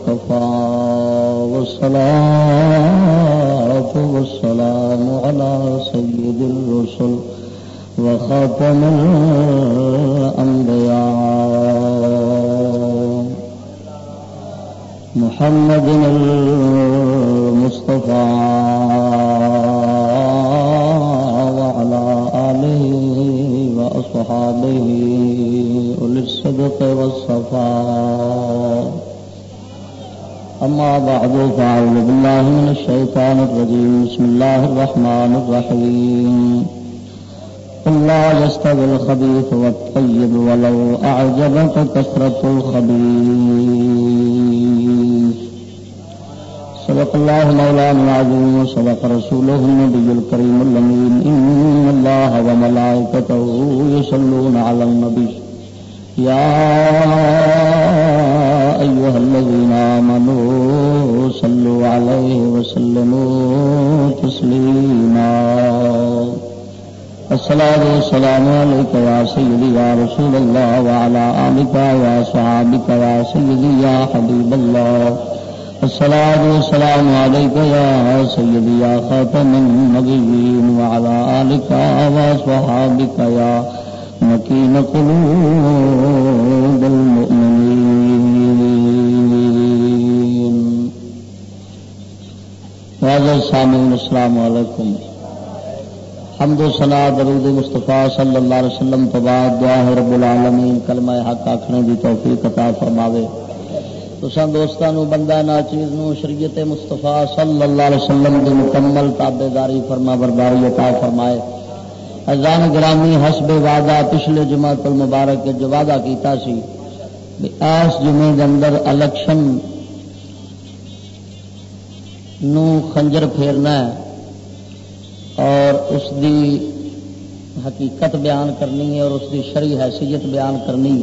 وكفى والصلاة والسلام على سيد الرسل وخاتم الأنبياء محمد المصطفى وعلى آله وأصحابه أولي الصدق والصفاء أما بعد، فأعوذ بالله من الشيطان الرجيم. بسم الله الرحمن الرحيم. قل لا يستوي الخبيث والطيب ولو أعجبك كثرة الخبيث. صدق الله مولانا العظيم وصدق رسوله النبي الكريم الأمين. إن الله وملائكته يصلون على النبي. يا أيها الذين آمنوا صلوا عليه وسلموا تسليما. الصلاة والسلام عليك يا سيدي يا رسول الله وعلى آلك يا صحابك يا سيدي يا حبيب الله. الصلاة والسلام عليك يا سيدي يا خاتم النبيين وعلى آلك وصحابك يا مكين قلوب المؤمنين. هذا السامعين السلام عليكم حمد و سنا درود مصطفیٰ صلی اللہ علیہ وسلم تو بعد دعا ہے رب العالمین، کلمہ حق آخنے کی توفیق عطا فرماوے۔ تو سن دوستان بندہ نا چیز نو شریعت مستفا صلی اللہ علیہ وسلم کی مکمل تابے داری فرما برداری عطا فرمائے۔ ازان گرامی، حسب وعدہ پچھلے جماعت المبارک جو وعدہ کیتا سی ایس جمعے کے اندر الیکشن نو خنجر پھیرنا ہے اور اس دی حقیقت بیان کرنی ہے اور اس دی شرعی حیثیت بیان کرنی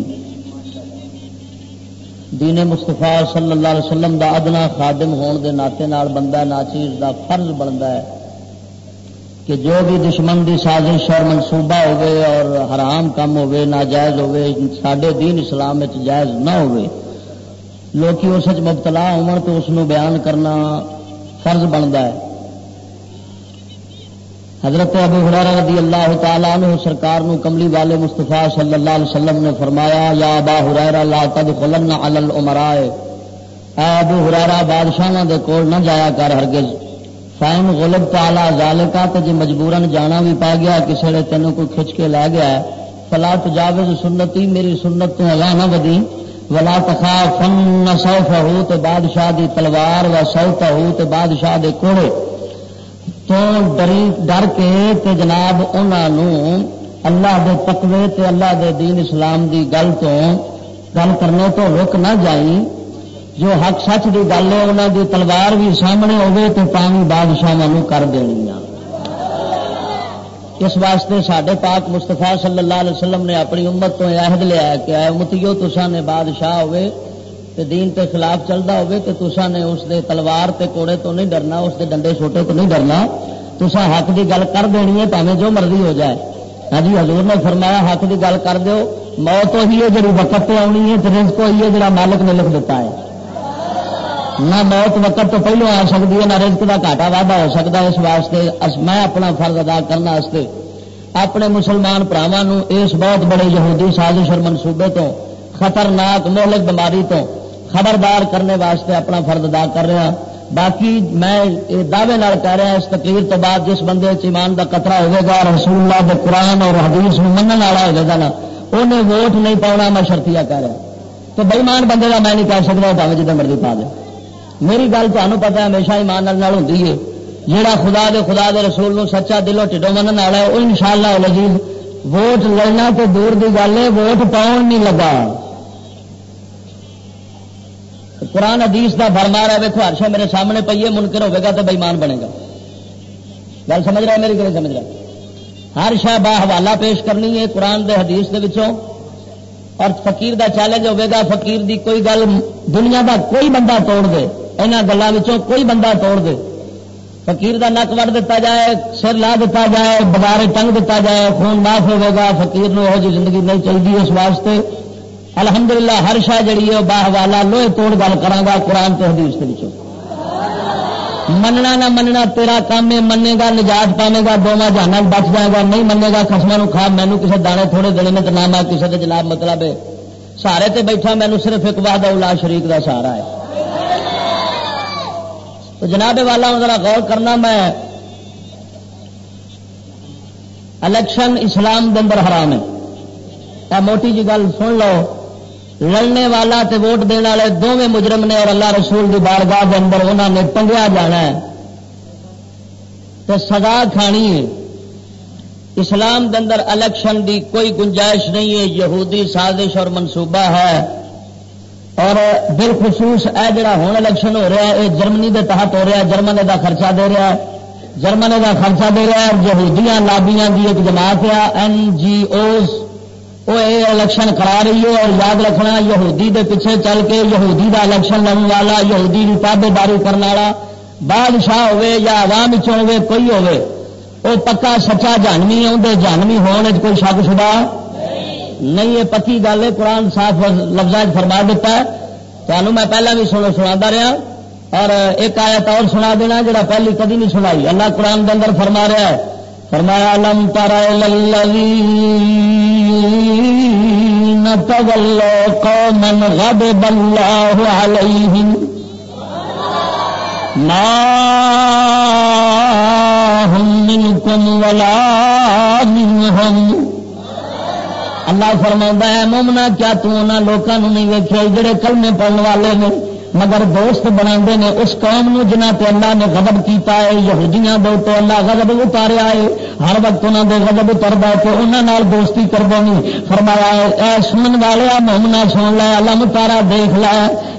دین مستفا صلی اللہ علیہ وسلم دا ادنا خادم ہون دے ناطے نال بندہ ناچیز دا فرض بنتا ہے کہ جو بھی دشمن دی سازش اور منصوبہ ہوئے اور حرام کم ہوئے، ناجائز ہوئے سڈے دین اسلام جائز نہ ہوئے لوگ اس مبتلا ہون تو اس بیان کرنا فرض بنتا ہے۔ حضرت ابو حرارہ رضی اللہ تعالیٰ عنہ سرکار نو کملی والے مصطفیٰ صلی اللہ علیہ وسلم نے فرمایا، یا ابا حریرہ لا تدخلن علی الامراء۔ اے ابو حریرہ بادشاہاں دے کول نہ جایا کر ہرگز۔ فائن غلب تعالی ذالکا تے جی جے مجبورن جانا بھی پا گیا، کسے نے تینوں کوئی کھچ کے لے گیا ہے۔ فلا تجاوز سنتی، میری سنت تو اگاں نہ ودی ولا تخافن سوفہ تے بادشاہ دی تلوار و سوتہ تے بادشاہ دے کوڑے۔ تو ڈری ڈر کے تے جناب انہوں اللہ دے تقوی تے اللہ دے دین اسلام دی گل تو گل کرنے تو رک نہ جائی۔ جو حق سچ دی گل ہے انہوں دی تلوار بھی سامنے ہوگی تو پانی بادشاہ کر دینی اس واسطے سڈے پاک مستفا صلی اللہ علیہ وسلم نے اپنی امت تو عہد لیا کہ اے امتیو تسا نے بادشاہ ہوئے تے دین تے خلاف چلتا ہوئے تے تسا نے اس دے تلوار تے کوڑے تو نہیں ڈرنا، اس دے ڈنڈے چھوٹے تو نہیں ڈرنا۔ تسا حق دی گل کر دینی ہے پہ جو مرضی ہو جائے۔ ہاں جی حضور نے فرمایا حق دی گل کر دیو، موت وہی ہے جی وقت پہ آنی ہے تو رزق وہی ہے جڑا مالک نے لکھ دیتا ہے۔ نہ موت وقت تو پہلو آ سکتی ہے، نہ رزق کا گھاٹا واڈا ہو سکتا ہے اس واسطے۔ میں اپنا فرض ادا کرنے واسطے اپنے مسلمان پراواں اس بہت بڑے یہودی سازش اور منصوبے تو، خطرناک مہلک بیماری تو خبردار کرنے واسطے اپنا فرد ادا کر رہا باقی میں دعوے کہہ رہا اس تقریر تو بعد جس بندے ایمان کا قطرہ ہوگا رسول اللہ کے قرآن اور حدیث من والا ہوگا نا، انہیں ووٹ نہیں پاؤنا میں شرطیا کہہ رہا تو بےمان بندے کا میں نہیں کہہ سکتا پہ جتنے مرضی پا دے۔ میری گل تمہیں پتا ہمیشہ ایمان ہوتی ہے۔ جہاں خدا دے خدا دے رسول نو سچا دلو ٹھڈو من والا ہے وہ ان شاء اللہ ووٹ لڑنا تو دور کی گل ہے، ووٹ پاؤن نہیں لگا۔ قرآن حدیث کا فرما رہا ہے ویکو ہرشا میرے سامنے پیے منکر ہوگا تو بےمان بنے گا۔ گل سمجھ رہا ہے میری گل سمجھ رہا؟ ہر شہ با حوالہ پیش کرنی ہے قرآن دے حدیث دے وچوں۔ اور فقیر دا چیلنج ہوگا فقیر دی کوئی گل دنیا دا کوئی بندہ توڑ دے۔ یہاں گلوں کوئی بندہ توڑ دے۔ فقیر دا نک وڑ دیتا جائے، سر لا دیتا جائے بغارے ٹنگ دیتا جائے، خون معاف ہوگا فقیر نو جی زندگی نہیں چاہیے اس واسطے۔ الحمدللہ ہر شہ جڑی ہے باہ والا لوہے توڑ گل کرا قرآن تو حدیث کے مننا نہ مننا، تیرا کام ہے منے گا، نجات پانے گا دونوں جانا بچ جائے گا، نہیں منے گا خسما کھا، مینو کسی دانے تھوڑے دینے میں تو نام کسی کے جناب مطلب ہے۔ سارے تے بیٹھا، مینو صرف ایک بات اولا شریک کا سہارا ہے۔ تو جناب والا ذرا غور کرنا میں الیکشن اسلام کے اندر حرام ہے۔ موٹی جی گل سن لو، لڑنے والا تے ووٹ دینے والے دونوں مجرم نے اور اللہ رسول کی بارگاہ کے اندر انہوں نے ٹنگیا جانا ہے۔ تو سزا کھانی ہے۔ اسلام کے اندر الیکشن دی کوئی گنجائش نہیں ہے، یہودی سازش اور منصوبہ ہے۔ اور بالخصوص یہ جڑا ہوں الیکشن ہو رہا ہے یہ جرمنی کے تحت ہو رہا ہے جرمن کا خرچہ دے رہا ہے جرمن کا خرچہ دے رہا ہے یہودیاں، لابیاں کی ایک جماعت ہے این جی اوز وہ یہ الیکشن کرا رہی ہے، اور یاد رکھنا یہودی دے پیچھے چل کے یہودی دا الیکشن لڑنے والا، یہودی کی تابے داری کرنے والا، بادشاہ ہوے یا عوام ہوے کوئی ہوے وہ پکا سچا جانوی ہے جانوی ہونے کوئی شک شبہ نہیں یہ پکی گل ہے، قرآن صاف لفظ فرما دیتا ہے۔ تو میں پہلے بھی سنو سنا رہا۔ اور ایک آیت اور سنا دینا جڑا پہلی کدی نہیں سنائی۔ اللہ قرآن کے اندر فرما رہا ہے۔ فرمایا لم تر تولوا قوما غضب الله عليهم ما هم منكم ولا منهم اللہ فرما ہے مومنا کیا تنا لوگوں نہیں ویکیا جڑے کلمے پڑھنے والے نے مگر دوست بنا نے اس قوم نو جنہ تے اللہ نے غضب کیتا ہے، یہودیاں دے تو اللہ غضب اتاریا ہے۔ ہر وقت انہوں دے غضب اترتا ہے تو انہوں نال دوستی کر دیں فرمایا اے سنن والے مومنا سن لے، اللہ متارا دیکھ لے۔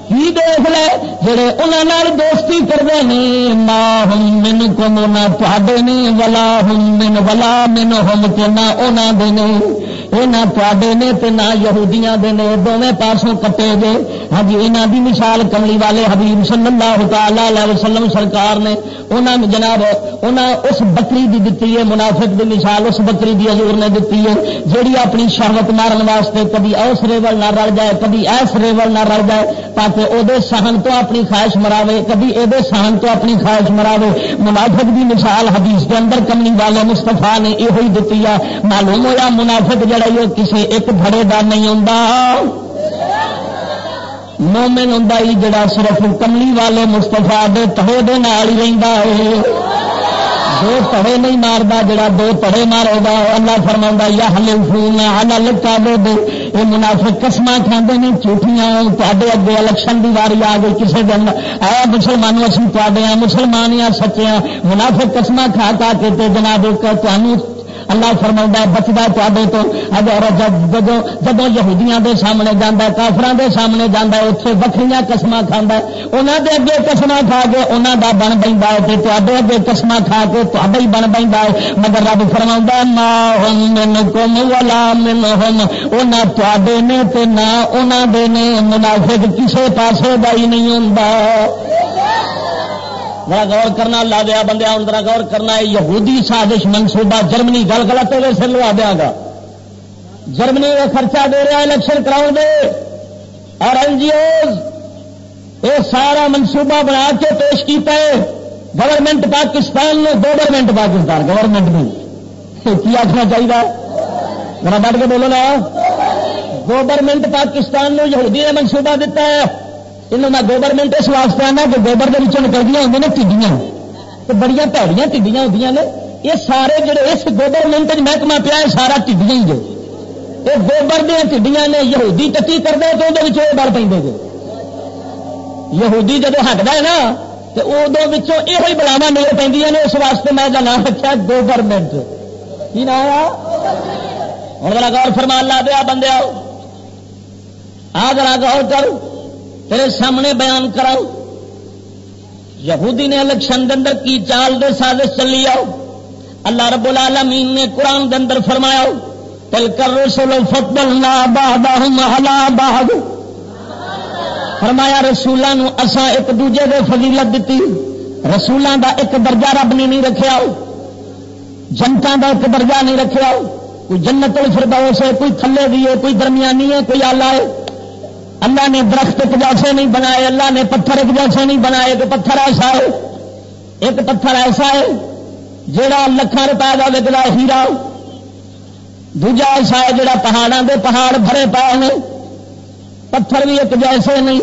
کی دیکھ لے؟ جڑے انہوں نال دوستی کرتے ہیں ماں ہوں من کو نہ تے نہیں ولا ہوں من، ولا من ہم کے نہ انہوں دے نہیں یہ نہ تے نے تے نہ یہودیاں دے نے دونوں پاسوں کٹے گے ہاں جی یہاں دی مثال کملی والے حبیب صلی اللہ تعالی علیہ وسلم سرکار نے انہوں جناب، انہاں اس بکری دی دتی ہے، منافق دی مثال اس بکری دی حضور نے دتی ہے، جیڑی اپنی شہوت مارن واسطے کبھی اس ریول نہ رل جائے، کبھی ایس ریول نہ رل جائے، تاکہ او دے سہن تو اپنی خواہش مراوے، کبھی اے سہن تو اپنی خواہش مراوے۔ منافق دی مثال حدیث کے اندر کملی والے مستفا نے یہ دتی ہے، معلوم ہوا منافق جڑا یہ کسی ایک بڑے کا نہیں ہوں مومن ہوں جڑا صرف کملی والے مستفا دے تہے دے نال ہی رہتا ہے۔ دو تڑے نہیں مارتا جڑا دو تڑے مارے گا اللہ فرما یا ہلے فون ہل کا دے دے یہ منافع قسم کھانے نے جھوٹیاں تے اگے الیکشن کی واری آ گئی کسی دن۔ آیا مسلمانوں اچھی تے مسلمان یا سچے منافع قسم کھا کھا کے جناب تمہیں اللہ فرما بچتا تے تو۔ اگر جب جب یہودیاں دے سامنے جانا کافران دے سامنے جانا اتنے وکری قسم کھانا انہوں دے اگے قسم کھا کے انہوں دا بن پہ تے اگے قسم کھا کے تے ہی بن پہ مگر رب فرما ماں کم والا من ہوم نہ تے تے نہ انہوں دے نے، منافق کسے پاسے کا ہی نہیں ہوں ذرا غور کرنا، لا دیا بندے ذرا غور کرنا ہے یہودی سازش منصوبہ جرمنی گل غلط ہوئے، سر لوا دیا گا۔ جرمنی کا خرچہ دے رہا الیکشن کراؤ دے۔ اور این جی اوز یہ سارا منصوبہ بنا کے پیش کیتا ہے۔ گورنمنٹ پاکستان نے گورنمنٹ پاکستان گورنمنٹ نے کی آخنا چاہیے؟ ذرا بڑھ کے بولو نا۔ گورنمنٹ پاکستان نے یہودی نے منصوبہ دیتا ہے۔ انہوں میں گورنمنٹ اس واسطے آنا کہ گوبر کے نکلدیا ہوں نے ٹھڈیاں تو بڑی پیڑیاں ٹھڈیاں ہوتی نے۔ یہ سارے جڑے اس گورنمنٹ محکمہ پیا سارا ٹھڈیاں ہی جو یہ گوبر دیا ٹھڈیاں نے یہودی ٹٹی کرتا تو وہ بڑھ پہ یہودی جب ہٹتا ہے نا تو ادو یہ بلاوا مل پہ اس واسطے میں نام رکھا گورنمنٹ کی نام ہوں ذرا غور فرمان لا دیا بندے آؤ آ ذرا غور کرو تیرے سامنے بیان کراؤ۔ یہودی نے الیکشن کے اندر کی چال دے سازش چلی آؤ۔ اللہ رب العالمین نے قرآن کے اندر فرمایا، تل کر رسول فتبل بہاد فرمایا رسولوں اسا ایک دوجے دے فضیلت دیتی رسولوں دا ایک درجہ رب نے نہیں رکھا جنتا دا ایک درجہ نہیں رکھا کوئی جنت الفردوس ہے، کوئی تھلے دی ہے، کوئی درمیانی ہے، کوئی آلہ ہے۔ اللہ نے درخت ایک جیسے نہیں بنائے، اللہ نے پتھر ایک جیسے نہیں بنائے ایک پتھر ایسا ہے، ایک پتھر ایسا ہے جڑا لکھان روپئے کا وکلا ہیرا، دوجا ایسا ہے جڑا پہاڑوں کے پہاڑ بھرے پائے ہیں پتھر بھی ایک جیسے نہیں،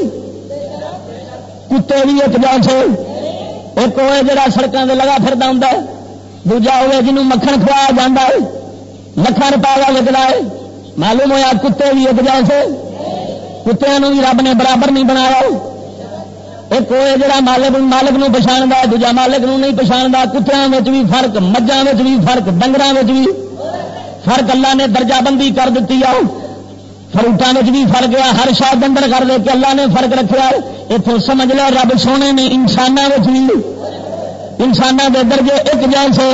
کتے بھی ایک جیسے، ایک وہ جڑا سڑکوں سے لگا فرد ہوں دوجا ہوئے جنوب مکھن کھوایا جا ہے لکھان روپئے کا وکلا ہے معلوم ہوا کتے بھی ایک جیسے کتوں بھی رب نے برابر نہیں بنایا ایک وہ جڑا مالک مالک نو دوجا مالک نو نہیں پچھاڑتا کتوں بھی فرق مجھا بھی فرق ڈنگر بھی فرق۔ اللہ نے درجہ بندی کر دیتی آؤ فروٹان بھی فرق ہے، ہر شاید اندر کر دے کہ اللہ نے فرق رکھا اتوں سمجھ لیا رب سونے نے انسانوں بھی انسانوں کے درجے ایک جیسے۔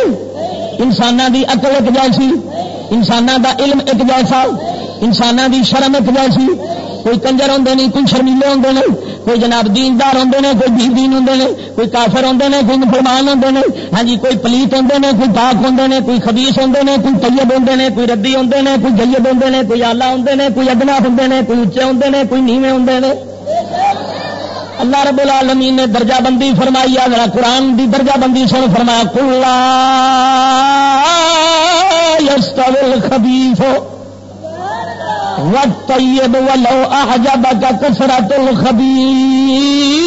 انسانوں کی اقل ایک جیسی انسانوں کا علم ایک جیسا۔ انسانوں کی شرم ایک جیسی کوئی کنجر ہوں نہیں کوئی شرمیلے ہوں نے کوئی جناب دیندار ہوں نے کوئی بی دین ہوں نے کوئی کافر ہوں نے کوئی مسلمان ہوں نے ہاں جی کوئی پلیت ہوں نے کوئی پاک ہوں نے کوئی خبیس ہوں نے کوئی طیب ہوں نے کوئی ردی ہوں نے کوئی جیب ہوں نے کوئی آلہ ہوں نے کوئی ادنا ہوں نے کوئی اچے ہوں نے کوئی نیوے ہوں نے اللہ رب العالمین نے درجہ بندی فرمائی ہے قرآن دی درجہ بندی سن فرمایا کلا خبیف وَالطَّيِّبُ وَلَوْ أعجبك كثرة الخبيث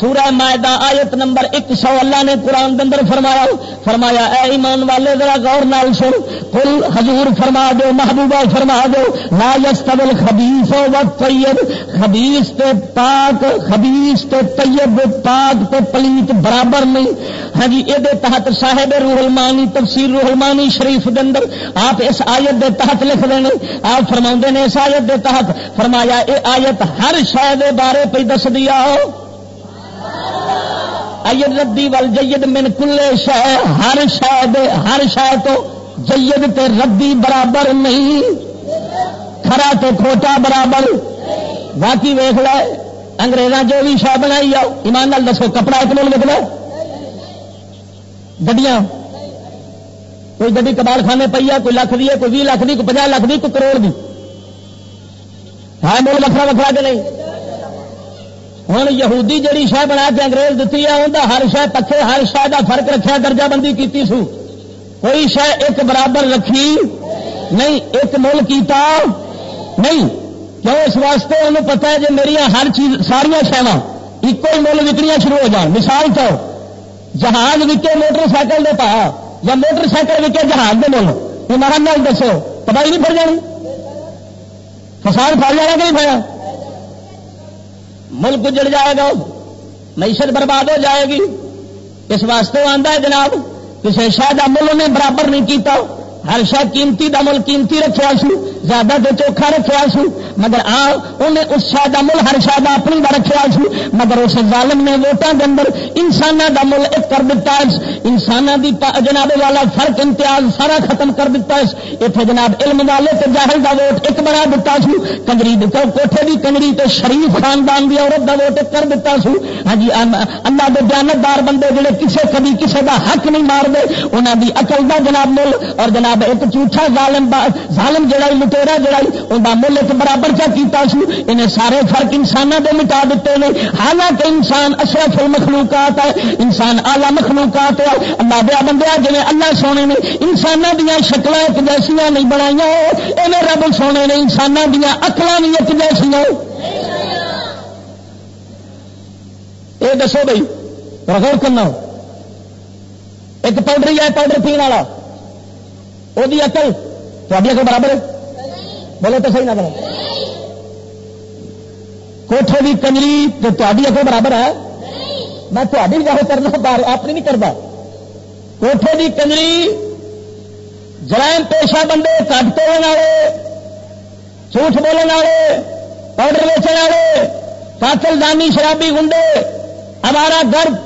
سورہ معدہ آیت نمبر ایک سو اللہ نے قرآن اندر فرمایا فرمایا، اے ایمان والے، ذرا غور نال سن۔ کل حضور فرما دو، محبوبہ فرما دو۔ لا یستوی خبیث و طیب خبیث تے پاک، خبیث تے طیب، پاک تے پلیت برابر نہیں۔ ہاں جی یہ تحت صاحب روح المانی، تفسیر روح المانی شریف دے اندر آپ اس آیت دے تحت لکھ دیں آپ فرما نے اس آیت دے تحت، فرمایا، اے آیت ہر شاید بارے پہ دس دیا۔ ہو ردی ول جید من کلے شہ ہر شہ ہر شہ تو جید تے ردی برابر نہیں۔ کھرا تو کھوٹا برابر۔ باقی ویخ لے، انگریزاں جو بھی شہ بنائی آؤ، ایمان نال دسو، کپڑا ایک مل نکلا گڈیاں۔ کوئی گڈی کبال خانے پی ہے، کوئی لکھ دی ہے، کوئی بھی لاکھ دی، کوئی پناہ لاکھ دی، کوئی کروڑ دی۔ ہے مل وکرا وکرا کے نہیں؟ ہوں یہودی جڑی شہ بنا کے انگریز دیتی ہے انہیں ہر شہ پکے ہر شہ کا فرق رکھا درجہ بندی کی سو کوئی شہ ایک برابر رکھی نہیں ایک مل کیتا نہیں کیوں اس واسطے انہوں پتا ہے جی میری ہر چیز ساریا شہوا ایک ہی مل وکنیاں شروع ہو جان مثال تو جہاز وکے موٹر سائیکل دے پا یا موٹر سائیکل وکے جہاز دے مل ایمان نال دسو تباہی نہیں پڑ جانی فساد پڑ جانا کہ نہیں پڑا ملک اجڑ جائے گا، معیشت برباد ہو جائے گی۔ اس واسطے آتا ہے جناب کسی شاید مل نے برابر نہیں کیتا۔ ہر شاید قیمتی دا مل قیمتی رکھا سو، زیادہ تو چوکھا رکھا سو، مگر آ انہیں اس شاید مل ہر شاید اپنی کا رکھا سو، مگر اس ظالم نے ووٹوں کے اندر انسان کا مل ایک کر دیتا ہے جناب والا فرق امتیاز سارا ختم کر دیتا ہے اتنے جناب علم والے تو جاہل کا ووٹ ایک بنا دیتا سو۔ کنجری کوٹھے کی کنجری تو شریف خاندان کی عورت کا ووٹ ایک کر دیتا سو۔ ہاں جی اللہ کے جانتدار بندے جڑے کسے کبھی کسے کا حق نہیں مارتے انہوں کی اقل کا جناب مل اور جناب ایک جھوٹا ظالم ظالم جڑا لٹےرا جڑا ان کا مل ایک برابر کیا کیتا سو انہیں سارے فرق انسانوں کے مٹا دیتے ہیں حالانکہ انسان اشرف المخلوقات ہے، انسان آلہ مخلوقات ہے۔ اللہ دیا بندہ جی اللہ سونے نے انسانوں دیا شکل ایک جیسیا نہیں بنائی ایویں رب سونے نے انسانوں دیا اکل بھی ایک جیسیا یہ دسو بھائی غور کرنا۔ ایک پاؤڈر ہے، پاؤڈر پینے والا۔ وہ اکل تاری اکل برابر ہے؟ بولے تو صحیح نہ بولو۔ کوٹھے کی کنجری تو تاری اکل برابر ہے؟ میں تاری گاہ کرنا بار اپنی نہیں کرتا کوٹھے کی کنجری، جرائم پیشہ بندے، کٹ توڑنے والے، جھوٹ بولنے والے، پاؤڈر ویچنے والے، قاتل دانی شرابی گنڈے ہمارا گرد،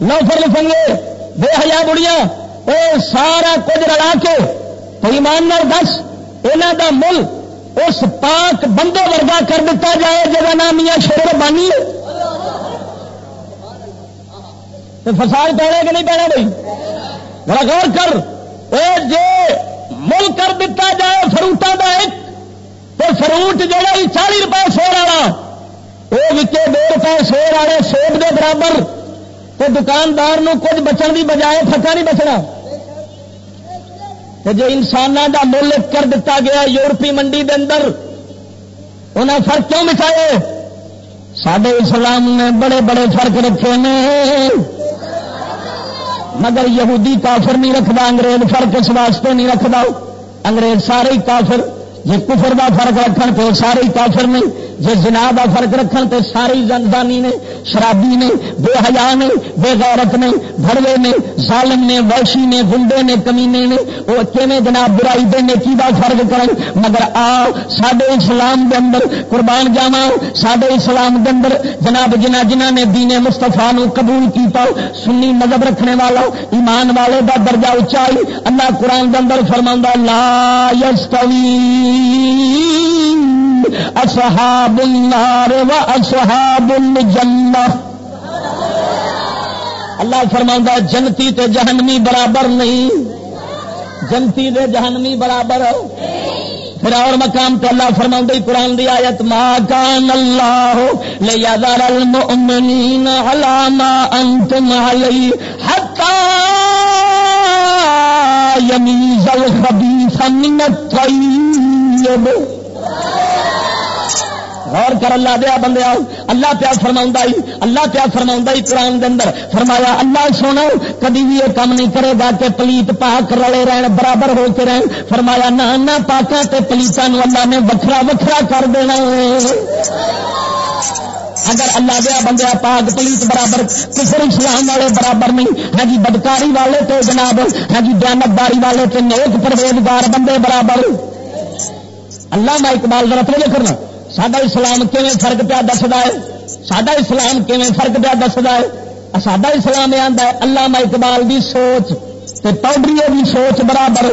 نوفر، لفنگے، بے حیا بڑیاں، وہ سارا کچھ رلا کے ایماندار دس یہاں کا مل اس پاک بندے ورگا کر دیتا جائے جگہ نام میاں شور بانی فساد پینے کہ نہیں پینا بھائی؟ غور کر۔ اے جے مل کر دتا جائے فروٹوں کا ایک تو فروٹ جہاں چالی روپئے سور والا وہ وکے دو روپئے سور والے سوپ کے برابر تو دکاندار کچھ بچن کی بجائے پکا نہیں بچنا۔ جی انسانوں کا مل کر دتا گیا یورپی منڈی دے اندر انہیں فرق کیوں مٹھائے؟ سڈے اسلام نے بڑے بڑے فرق رکھے ہیں مگر یہودی کافر نہیں رکھتا انگریز فرق اس واسطے نہیں رکھتا انگریز سارے کافر جی کفر کا فرق رکھن تو سارے کافر نے جی جنا کا فرق رکھن تو ساری زندانی نے، شرابی نے، بے حیا نے، بے غیرت نے بڑوے نے، ظالم نے، وحشی نے گنڈے نے، کمینے نے وہ کیونیں جناب برائی دے نیکی کا فرق کریں مگر آ سڈے اسلام دے اندر قربان جاوا سڈے اسلام دے اندر جناب جنہ جنہ نے دینے مستفا قبول کیتا، سنی مذہب رکھنے والا، ایمان والے دا درجہ اچائی اللہ قرآن دے اندر فرما لا یستوی اصحاب اصحاب النار و اصحاب الجنہ اللہ فرما جنتی تے جہنمی برابر نہیں. جنتی تے جہنمی برابر ہو. پھر اور مقام تے اللہ فرما قرآن دی آیت، ما کان اللہ لیذر المؤمنین علی ما انتم علی حتی یمیز الخبیث من الطیب غور کر اللہ دیا بندے اللہ پیا فرما اللہ پیا فرما قرآن دے اندر۔ فرمایا، اللہ سونا کدی بھی یہ کام نہیں کرے گا کہ پلیت پاک رلے رہن، برابر ہو کے رہن۔ فرمایا، نہ پاکا تے پلیتوں اللہ نے وکھرا وکھرا کر دینا اگر اللہ دیا بندے پاک پلیت برابر، کفر اسلام والے برابر نہیں۔ ہاں جی بدکاری والے تو جناب۔ ہاں جی دیانتداری والے تو نیک پرویزگار بندے برابر۔ اللہ میں اقبال ذرا پہلے کرنا۔ سڈا اسلام کیون فرق پیا دستا ہے؟ سڈا اسلام کیون فرق پیا دستا ہے؟ سڈا اسلام یہ آتا ہے اللہ اقبال کی سوچ تے پاؤڈری کی سوچ برابر۔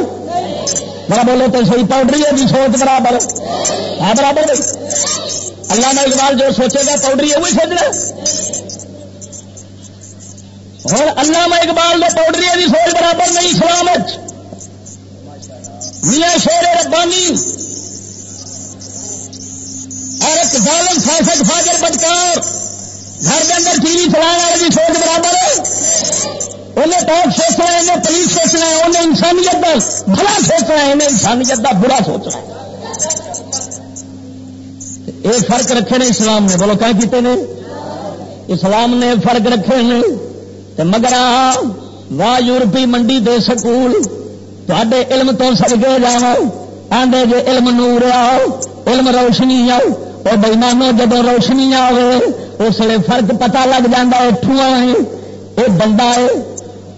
بڑا بولو تو صحیح پاؤڈری کی سوچ برابر۔ ہے برابر اللہ میں اقبال جو سوچے گا پاؤڈری وہی سوچنا اور اللہ میں اقبال نے پاؤڈری کی سوچ برابر نہیں، اسلام میاں شیر ربانی ایک ظالم فاسد فاجر، بدکار، گھر کے اندر ٹی وی چلانے والے کی سوچ برابر ہے۔ انہیں ٹاپ سوچنا ہے، انہیں پولیس سوچنا ہے، انہیں انسانیت کا بھلا سوچنا ہے، انہیں انسانیت کا برا سوچنا ہے۔ یہ فرق رکھے نے اسلام نے، بولو کیا کیتے نے؟ اسلام نے فرق رکھے نے۔ مگر واہ یورپی منڈی دے سکول تے علم تو سڑکے جاؤ آدھے جی علم نور آؤ، علم روشنی آؤ۔ وہ بےمانو جب روشنی آئے اس لیے فرق پتا لگ جا ٹھواں یہ بندہ ہے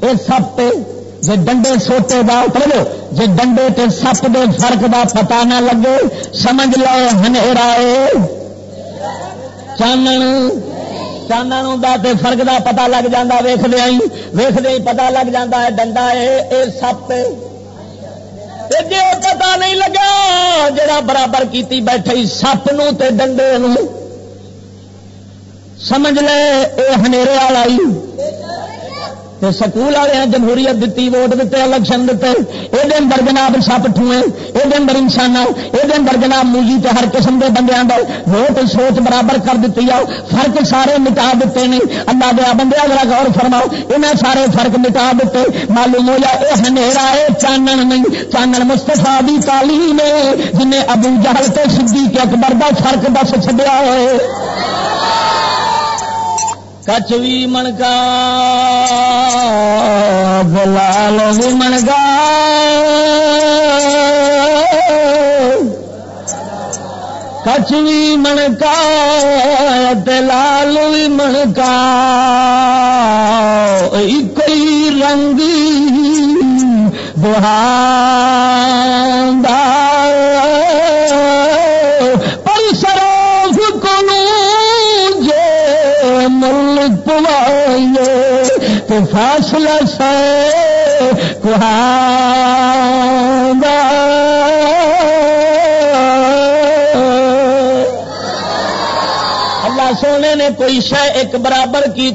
یہ سپ ہے۔ جی ڈنڈے سوٹے کا پڑھو جی ڈنڈے تے سپ دے فرق دا پتا نہ لگے، سمجھ لو ہنیرا چانن چانن تے فرق دا پتا لگ جا ویخ دیا ویخ دیا پتا لگ جا ڈنڈا ہے یہ سپ ہے۔ جی پتا نہیں لگا جڑا برابر کیتی بیٹھے سپ تے ڈنڈے سمجھ لے، اے ہنیرے والا سکول والے جمہوریت دیتی ووٹ دیتے الیکشن دیتے یہ اندر جناب سپ ٹوئے یہ اندر انسان یہ اندر جناب موجی تے ہر قسم کے بندے ووٹ سوچ برابر کر دیتی آؤ، فرق سارے مٹا دیتے نہیں اللہ دیا بندے اگر غور فرماؤ انہیں سارے فرق مٹا دیتے معلوم ہو جائے یہ ہنیرا ہے چانن نہیں، چانن مستفا بھی کالی نے جنہیں ابو جہل تو سدھی کے اکبر کا فرق دس چڈیا ہے کچھ منگا بلال بھی منگا کچھ بھی منکا دلال بھی منکا کوئی رنگ بہار تو فاصلہ سے اللہ سونے نے کوئی شہ ایک برابر کی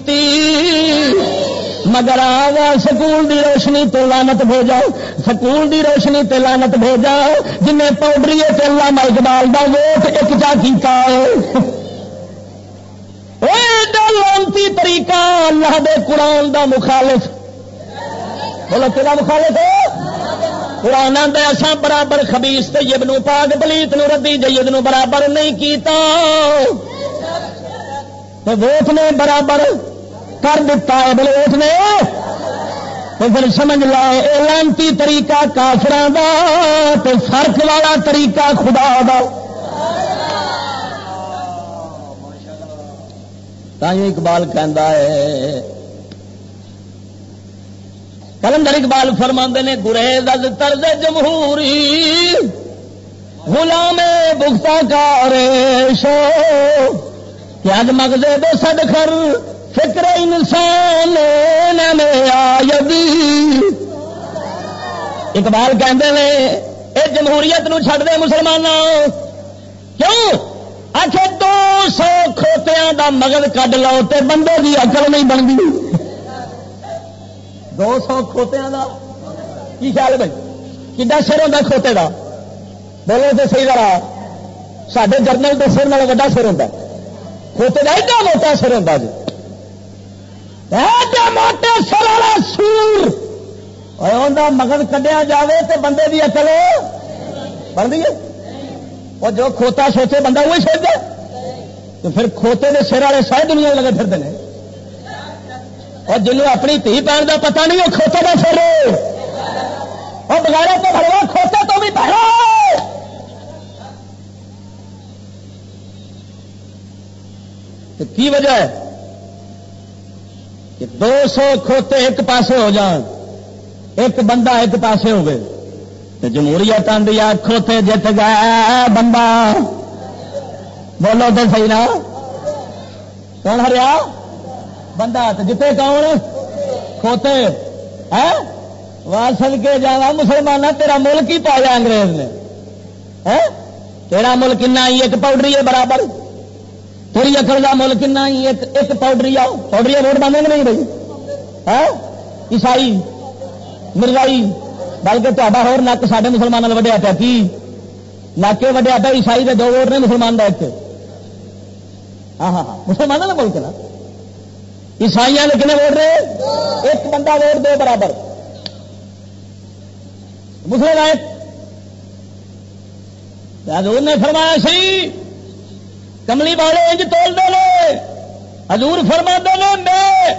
مگر آگا سکول دی روشنی تو لانت ہو جاؤ، سکول دی روشنی تے لانت بھیجا جن پاؤڈری علامہ اقبال دا ووٹ، ایک جا کیتا لانتی طریقہ اللہ دے قرآن دا مخالف۔ بولو کہ مخالف؟ قرآن دے ایسا برابر خبیس طیب نو پاک پلیت نو ردی، جید نو برابر نہیں کیتا۔ ووٹ نے برابر کر دیتا ہے بولے ووٹ نے۔ تو پھر سمجھ لائے لانتی طریقہ کافران دا تو فرق والا طریقہ خدا دا۔ اقبال کہہ ہے۔ کلندر اقبال فرما نے، گریز از طرز جمہوری، غلام بختا کار شو کہ اج مغزے دے سد خر فکر انسان اقبال کہتے ہیں یہ جمہوریت نو چھڈ دے مسلمان کیوں؟ آخ دو سو کھوتیا دا مغد کڈ لو تے بندے دی اکل نہیں بنتی۔ دو سو کھوتیا دا؟ کی خیال بھائی؟ کھا سر ہوتا کھوتے دا؟ بولو تو صحیح ذرا۔ سڈے جرنل کے سر والا وا سر ہوتا کھوتے کا ایڈا موٹا سر ہوتا جی۔ موٹے سر والا سور۔ مغد کڈیا جائے تو بندے کی اکل بن ہے؟ اور جو کھوتا سوچے بندہ وہی سوچے تو پھر کھوتے کے سر والے سارے دنیا لگے پھرتے ہیں۔ اور جنوب اپنی تھی پہن کا پتا نہیں، وہ کھوتے کا سر۔ اور بغیر تو بڑا کھوتے تو بھی پہنا کی وجہ ہے؟ کہ دو سو کھوتے ایک پاسے ہو جان، ایک بندہ ایک پاسے ہو گئے تو جمہوریت آدھی کھوتے جت گیا بندہ۔ بولو تو صحیح نا۔ کون ہریا؟ بندہ تو جتے کون؟ کھوتے۔ سل کے جانا مسلمان تیرا ملک ہی پایا انگریز نے۔ تیرا ملک ہی ایک پاؤڈری ہے برابر۔ تھوڑی اکڑ کا مل کن ایک ایک پاؤڈری آؤ پاؤڈری ووٹ بنے گے نہیں بھائی عیسائی، مرزائی۔ بلکہ تا ہو نک سارے مسلمانوں نے وڈیا پیا، کی؟ نک وڈیا پیا، عیسائی کے دو ووٹ نے مسلمان کا ایک ہاں ہاں ہاں مسلمانوں کا ملک نا۔ عیسائی نے کنے ووٹ رہے؟ ایک بندہ ووٹ دو برابر۔ مسلم حضور نے فرمایا، سی، کملی والے انج تول دے لے۔ حضور فرما نے، میں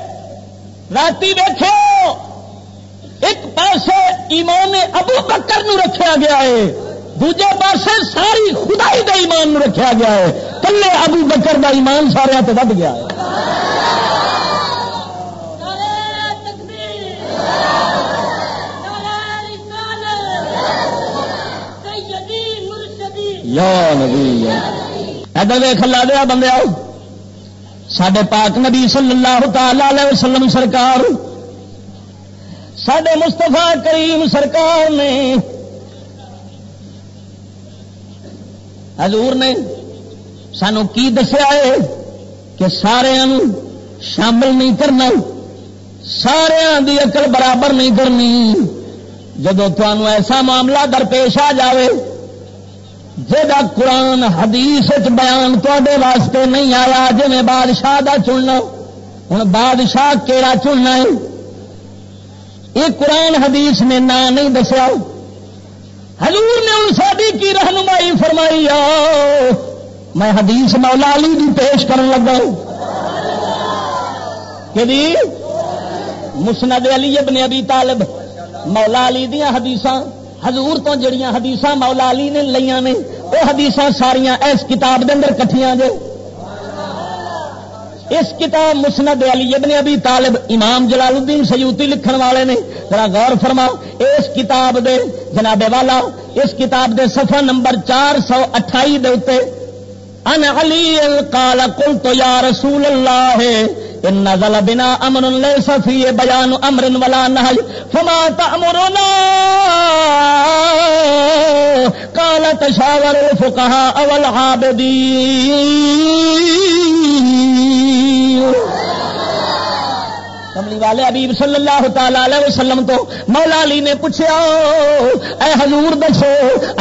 رات دیکھو ایک پاسے ایمان ابو بکر نو رکھا گیا ہے، دوجے پاسے ساری خدائی کا ایمان نو رکھا گیا ہے۔ کلے ابو بکر کا ایمان سارا تو ود گیا ہے۔ یا نبی ادھر ویخ لا دیا بندے آؤ۔ سڈے پاک نبی صلی اللہ تعالی وسلم سرکار سڈے مستفا کریم سرکار نے حضور نے سانو کی دسیا ہے کہ سارے شامل نہیں کرنا سارا دی اکل برابر نہیں کرنی۔ جدو تمہوں ایسا معاملہ درپیش آ جائے جا قرآن، حدیث بیان تے واسطے نہیں آیا جی بادشاہ دا چننا ہوں بادشاہ کیڑا چننا ہے؟ یہ قرآن حدیث نے نام نہیں دسیا۔ حضور نے ان ساری کی رہنمائی فرمائی آ میں حدیث مولا علی بھی پیش کر لگا کہ جی، مسند علی ابن ابی طالب مولا علی دیا حدیث حضور تو جڑیاں حدیث مولا علی نے لیا نے، وہ حدیث ساریا اس کتاب دے اندر کٹیاں جے۔ اس کتاب مسند علی ابن ابی طالب امام جلال الدین سیوتی لکھن والے نے۔ ذرا غور فرما اس کتاب دے جناب والا، اس کتاب دے صفحہ نمبر چار سو اٹھائی دے ان علی قال قلت یا رسول اللہ ان نزل بنا امر ليس فيه بيان امر ولا نهي فما تأمرنا قال تشاور الفقهاء والعابدين کملی والے ابیب صلی اللہ تعالی علیہ وسلم تو مولا علی نے پوچھا، اے حضور دسو،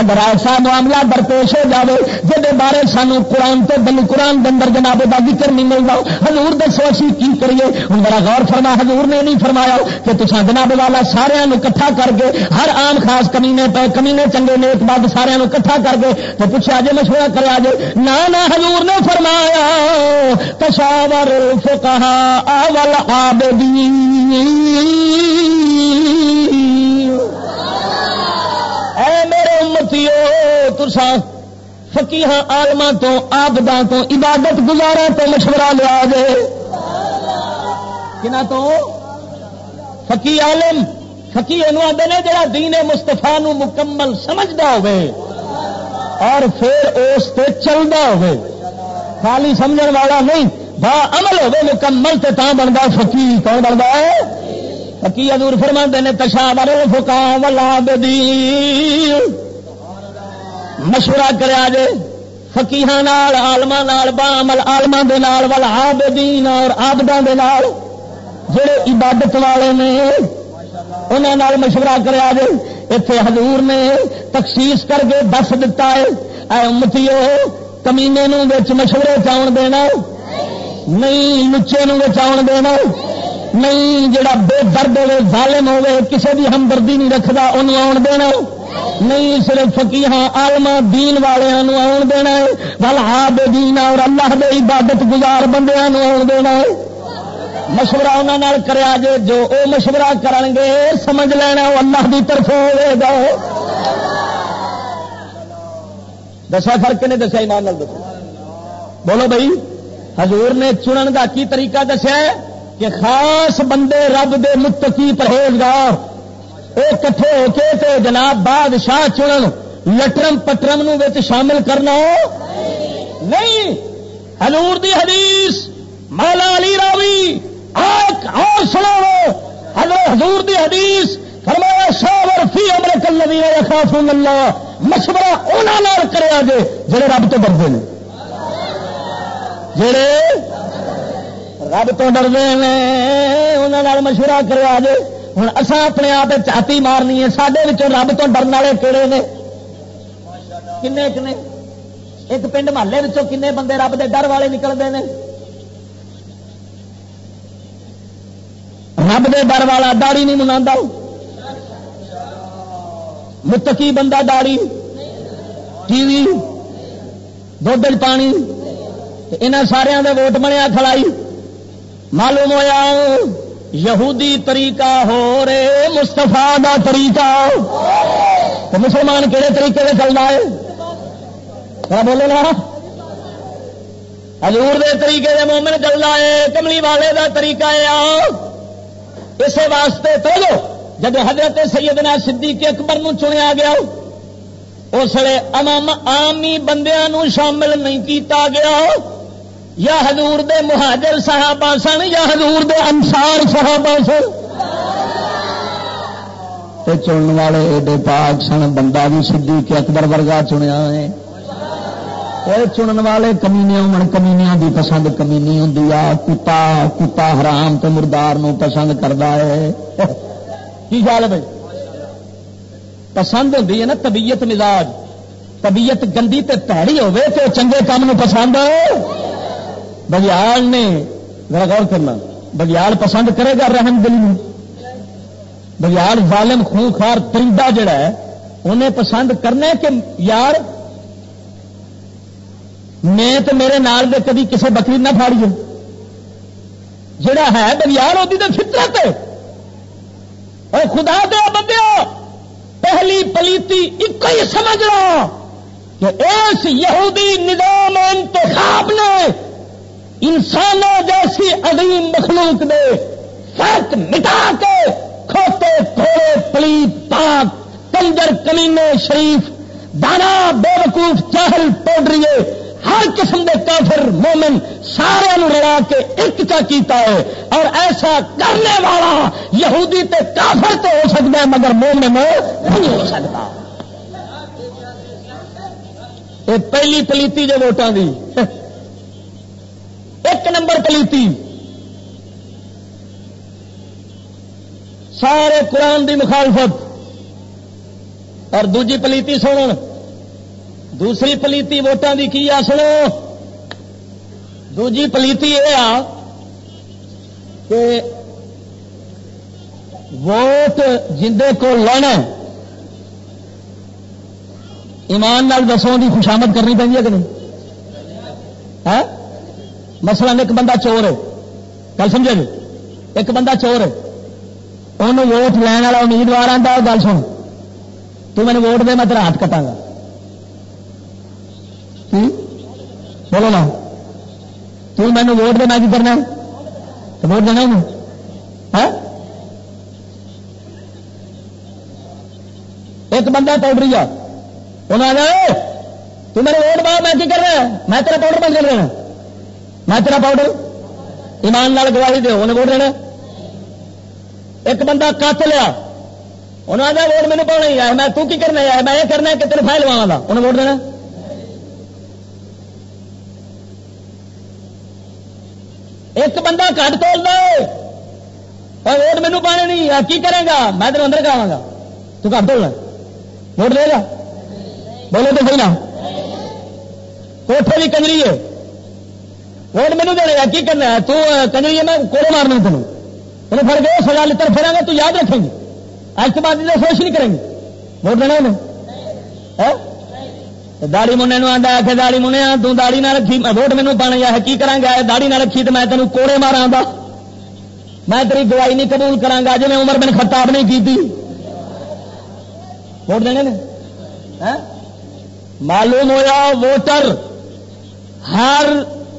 اگر ایسا معاملہ درپیش ہو جائے جہد بارے سانو قرآن تو بل قرآن دندر جناب کا ذکر نہیں ملتا حضور دسو اسی کی کریے؟ ہوں بڑا غور فرما، حضور نے نہیں فرمایا کہ تصا جناب والا سارا کٹھا کر کے ہر آم خاص کمینے پہ، کمینے چنگے نیک بعد سارا کٹھا کر کے تو پوچھا جی مشورہ کرا جے؟ نہ حضور نے فرمایا کشاور فکا اول آبدی اے میرے امتیو تسا فکیح آلما تو آبدا تو، عبادت گزارا تو مشورہ لیا جے۔ کنا تو؟ فکی عالم فکی آدھے نے، جڑا دین مستفا مکمل سمجھتا ہوئے اور پھر اس سے چلتا ہوئے خالی سمجھ والا نہیں با عمل ہوے مکمل تے تاں بندا فقی کون بندا ہے؟ فقی حضور فرماندے نے، تشاور الفقا والعابدی مشورہ کریا جے، فقیہاں نال، عالماں نال، با عمل دے اور عابداں جڑے عبادت والے نے، انہاں نال مشورہ کریا جے ایتھے حضور نے تخصیص کر کے دس دتا ہے، اے امتیو، کمینے نو مشورے چاون دینا۔ نہیں لچے بچاؤ دینا نہیں جڑا بے درد ہوے ظالم ہوے کسی بھی ہمدردی نہیں رکھتا انہوں آن دینا نہیں صرف فکیاں آلما دین والوں آن دینا ہے ول ہاب دین اور اللہ دے عبادت گزار بندیاں آن دینا ہے مشورہ انہوں کرا جے، جو او مشورہ کرن گے، سمجھ لینا وہ اللہ دی طرف ہوئے گا۔ دسا فرق نے دسیا ایمان دسو۔ بولو بھائی۔ حضور نے چنن کا کی طریقہ دسیا کہ خاص بندے رب دے متقی پرہیزگار وہ کٹھے ہو کے تے جناب بادشاہ چنن، لٹرم پٹرم نو شامل کرنا نہیں۔ حضور دی حدیث، مولا علی راوی اور سنا حضور حضور دی حدیث، فرمایا، شاور فی امر کلوی خاف اللہ، مشورہ انہوں کرے جڑے رب تو ڈرتے ہیں۔ جڑے رب تو ڈرتے ہیں انہوں مشورہ کروا دے۔ ہوں اصا اپنے آپ چاتی مارنی ہے سڈے رب تو ڈرن والے کہڑے نے؟ کنے کنے؟ ایک پنڈ محلے کنے بندے رب دے ڈر والے نکلتے ہیں رب دے ڈر والا داڑی نہیں منا متقی بندہ داڑی ٹی وی دھد پانی۔ انہوں سارا ووٹ بنیا کھڑائی۔ معلوم ہوا یہودی طریقہ ہو رے مستفا کا طریقہ۔ تو مسلمان کہڑے طریقے سے چلنا ہے؟ بولے نا۔ ہزور دے طریقے سے مومن چلنا ہے، کملی والے کا طریقہ ہے۔ اسی واسطے تو جب حضرت سیدنا صدیق اکبر نو چنیا گیا، اس لیے آمی بندیاں شامل نہیں کیتا گیا۔ یا حضور دے مہاجر صحابہ سن یا حضور دے انسار صحابہ سن؟ چننے والے ایڈے پاک سن، بندہ بھی سدھی کے اکبر ورگا چنیا ہے۔ چنن والے کمینیا من کمینیا دی پسند کمینی ہوں کتا کتا حرام تو مردار نو پسند کرتا ہے۔ کی خیال بھائی؟ پسند ہوں نا طبیعت مزاج۔ طبیعت گندی تے پیڑی ہوے تو چنگے کام پسند بگیال نے، ذرا غور کرنا، بگیال پسند کرے گا رحم دل میں بگیال ظالم خونخار پرندہ جڑا ہے، انہیں پسند کرنا کہ یار، میں تو میرے نال دے کبھی کسی بکری نہ پھاڑیے۔ جڑا ہے بگیال ہوتی تو فطرت اور خدا دیا بندے پہلی پلیتی ایک ہی سمجھ لو کہ اس یہودی نظام انتخاب نے انسانوں جیسی عظیم مخلوق دے فرق مٹا کے کھوتے تھوڑے پلیت پاک کنجر کمینے شریف، دانا بے وقوف چہل پوڈریے ہر قسم دے کافر مومن سارے رلا کے ایک کا کیتا ہے اور ایسا کرنے والا یہودی تے کافر تو ہو سکتا ہے، مگر مومن نہیں ہو سکتا۔ یہ پہلی پلیتی جو ووٹان دی۔ ایک نمبر پلیتی سارے قرآن دی مخالفت۔ اور دوجی پلیتی سن دوسری پلیتی ووٹان کی کی آ سنو۔ دوجی پلیتی یہ آ کہ ووٹ جندے کو لینا ایمان نال دسوں کی خوشامد کرنی پہ کہ نہیں؟ ہاں؟ مسئلہ ایک بندہ چور ہے۔ گل سمجھے جی؟ ایک بندہ چور ہے۔ انہوں ووٹ لین والا امیدوار آتا گل سن۔ تو ووٹ دے، میں تیرا ہاتھ کٹا گا۔ بولو نا۔ تو مینو ووٹ دے، میں کی کرنا تو ووٹ دینا ہاں؟ ایک بندہ پاؤڈری آ انہوں نے تو میرے ووٹ پاؤ میں کی کرنا میں تیرا پاؤڈر بند کر دینا پاؤڈر ایمان لال گواہی دے انہیں ووٹ دینا ایک بندہ کت لیا، انہوں نے ووٹ مینو پاؤنا ہی میں تو کی کرنا ہے؟ میں یہ کرنا کہ تیرے فائل لوا گا انہیں ووٹ دینا ایک بندہ کٹ تول دے، اور ووٹ مینو پانے نہیں۔ کی کرے گا؟ میں تیرے اندر کراوا گا۔ تو کٹ تولنا ووٹ دے گا بولو تو صحیح نا۔ کوٹھے بھی کنجری ہے۔ ووٹ مینو دینا کی کرنا ہے تو کنجری میں کوڑے مارنا تینوں انہیں پھر گئے سزا لے پھر گا تو یاد رکھیں گے آج کے بعد سوچ نہیں کریں گے ووٹ دینا انہیں داڑی منہ آتا کہ داڑی منیا تو داڑی نہ رکھی ووٹ مینو پانے ہے کی کرا گا داڑی نہ رکھی تو میں تینوں کوڑے مارا گا میں تیری گوائی نہیں قبول کرا گا جی میں عمر بن خطاب نہیں کی ووٹ دینے معلوم ہوا ووٹر ہر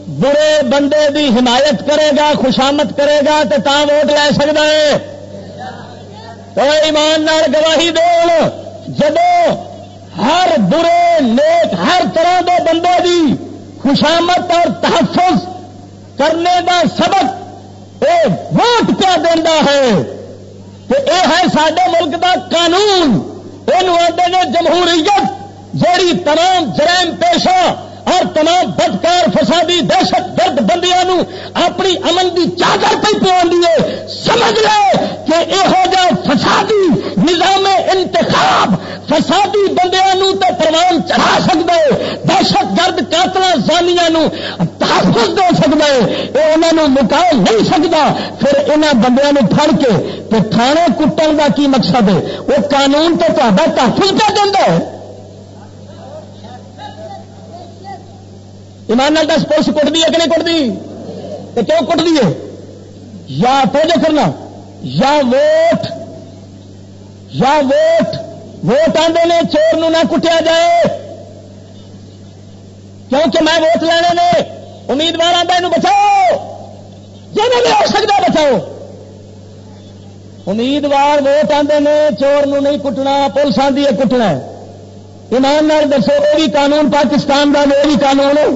برے بندے دی حمایت کرے گا خوشامت کرے گا تو تا ووٹ لے سکتا ہے۔ ایمان گواہی دو جب ہر برے نیک ہر طرح کے بندے دی خوشامت اور تحفظ کرنے کا سبق یہ ووٹ کیا دینا ہے؟ تو یہ ہے سڈے ملک کا قانون۔ یہ آتے ہیں جمہوریت جیڑی تمام جرائم پیشہ اور تمام بدکار فسادی دہشت گرد بندیاں اپنی امن کی چادر پہ پہ سمجھ لے کہ یہ فسادی نظام انتخاب فسادی بندیاں تے پروان چڑھا سکتا ہے دہشت گرد کاتنا زانیاں تحفظ دے سکتا ہے یہ انہوں مکا نہیں سکتا پھر انہوں بندیاں پڑ کے تو تھانے کٹن کا کی مقصد ہے؟ وہ قانون تو تحفظ کیا دینا ہے۔ ایمان نال دس، پولیس کٹ دی ہے کہ نہیں کٹ دی تو کیوں کٹ دی ہے؟ یا تو جو کرنا، یا ووٹ یا ووٹ ووٹ آدھے نے، چور نہ کٹیا جائے۔ کیونکہ میں ووٹ لینے نے، امیدوار آتا یہ بچاؤ۔ جی نہیں ہو سکتا، بچاؤ۔ امیدوار ووٹ آدھے نے، چور نہیں کٹنا، پولیس آدھی ہے، کٹنا ایمان دسو وہ بھی قانون پاکستان کا وہ بھی قانون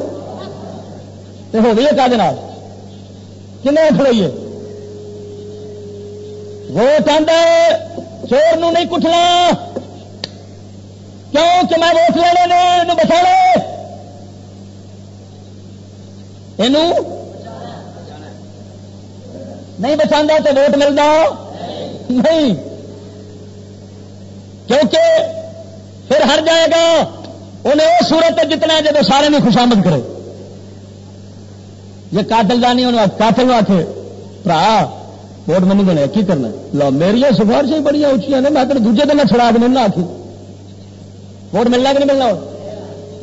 ہو گئی ہے کھڑوئیے ووٹ آدھا چور نہیں کٹنا کیوں کہ میں ووٹ لینے نے؟ بچا لے نہیں بچا تو ووٹ ملتا نہیں۔ کیونکہ پھر ہر جائے گا، انہیں وہ سورت جتنا جب سارے نے خوشامد کرے۔ یہ کاتل جانی انہوں کاتل آ کے برا ووٹ منی دینا کی کرنا لو، میری سفارشیں بڑی اچھی نے، میں تو دوجے دن چھڑا کے ملنا آخی ووٹ ملنا کہ نہیں ملنا؟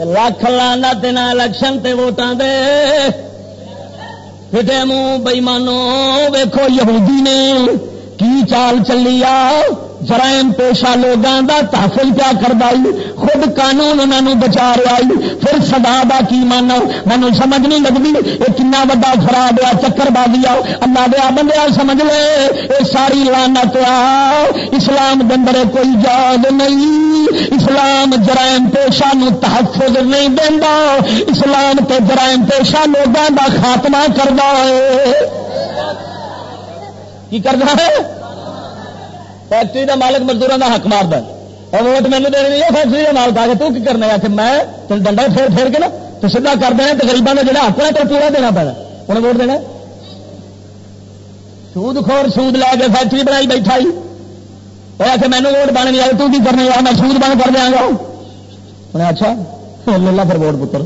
لاکھ لانا دینا الیکشن تے ووٹاں دے۔ پھٹے منہ بئیمانو ویکھو یہودی نے، کی چال چلی آ؟ جرائم پیشہ لوگوں کا تحفظ کیا کرتا خود قانون انہوں بچا رہا پھر سدا کا کی مانا مینو سمجھ نہیں لگتی یہ کنا وا خراب آ چکر بازی آؤ اللہ دیا بندے سمجھ لے یہ ساری لانت آ اسلام دندر کوئی یاد نہیں، اسلام جرائم پیشہ نو تحفظ نہیں دینا اسلام تے جرائم پیشہ لوگوں کا خاتمہ کرتا ہے۔ کی کرنا ہے؟ فیکٹری کا مالک مزدوروں کا حق مارد اور ووٹ مینو دے رہی ہے فیکٹری کا مالک آ کے تو کی کرنا ہے کہ میں تم ڈنڈا پھیر پھیر کے نا تو سیدھا کر دینا تو گریبان کا جڑا حق ہے تو پورا دینا پڑا انہیں ووٹ دینا سود خور سود لے کے فیکٹری بنائی بیٹھا ہی کہ مینو ووٹ بن گیا تو کی کرنے میں سود بند کر دیا گا اچھا لے لا پھر ووٹ پتر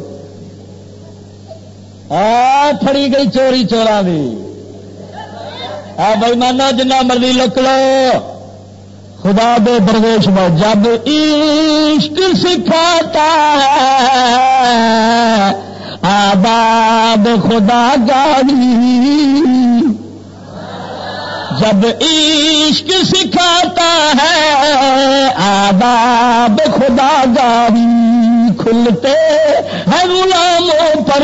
پڑی گئی چوری چورا بھی بھائی مانا جنا مرضی لک لو خدا دے درویش میں جب عشق سکھاتا ہے، آباد خدا گاڑی جب عشق سکھاتا ہے، آباد خدا گاڑی کھلتے ہیں غلاموں پر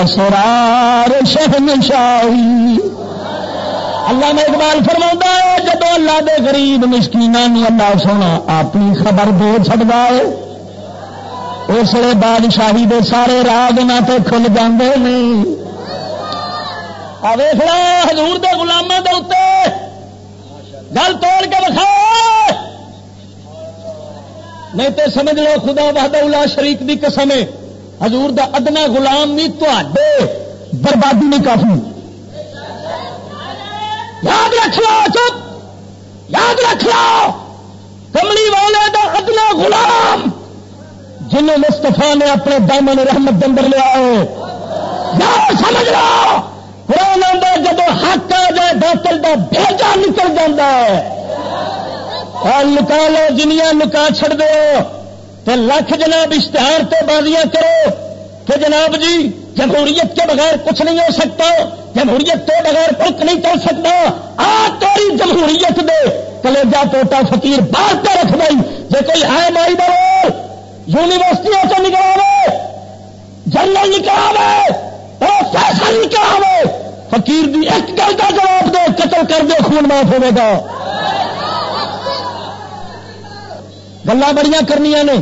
اسرار شہنشاہی۔ اللہ نے اقبال فرما ہے جب اللہ دے غریب مسکین اللہ سونا اپنی خبر دے چڑھتا ہے۔ اس لیے بادشاہی دے سارے راگ نہ تو کھل جاندے نہیں ویخ لو ہزور دے گلاموں کے اتنے گل توڑ کے بکھا نہیں تو سمجھ لو، خدا بہاد اللہ شریف کی قسم حضور دا ادنا غلام بھی تے بربادی نہیں کافی۔ یاد رکھ لو چپ۔ یاد رکھ لو کملی والے دا ادنا غلام، جنہوں مستفا نے اپنے دامن رحمت دندر لیا سمجھ لو قرآن جب حق آ جائے، باطل دا بھیجا نکل جا لکا لو، جنیاں لکا چھڑ دو۔ لکھ جناب اشتہار تو بازیاں کرو کہ جناب جی جمہوریت کے بغیر کچھ نہیں ہو سکتا۔ جمہوریت کے بغیر کچھ نہیں چل سکتا۔ آ تیری جمہوریت دے کلیجا ٹوٹا فقیر باہر پہ رکھ دیں جی کوئی ہے مائی دو یونیورسٹیوں سے نکلا جنرل نکلا پروفیسر نکلا فقیر دی ایک گل کا جواب دو قتل کر دو خون معاف ہوے گا۔ گلا بڑی کرنی نے۔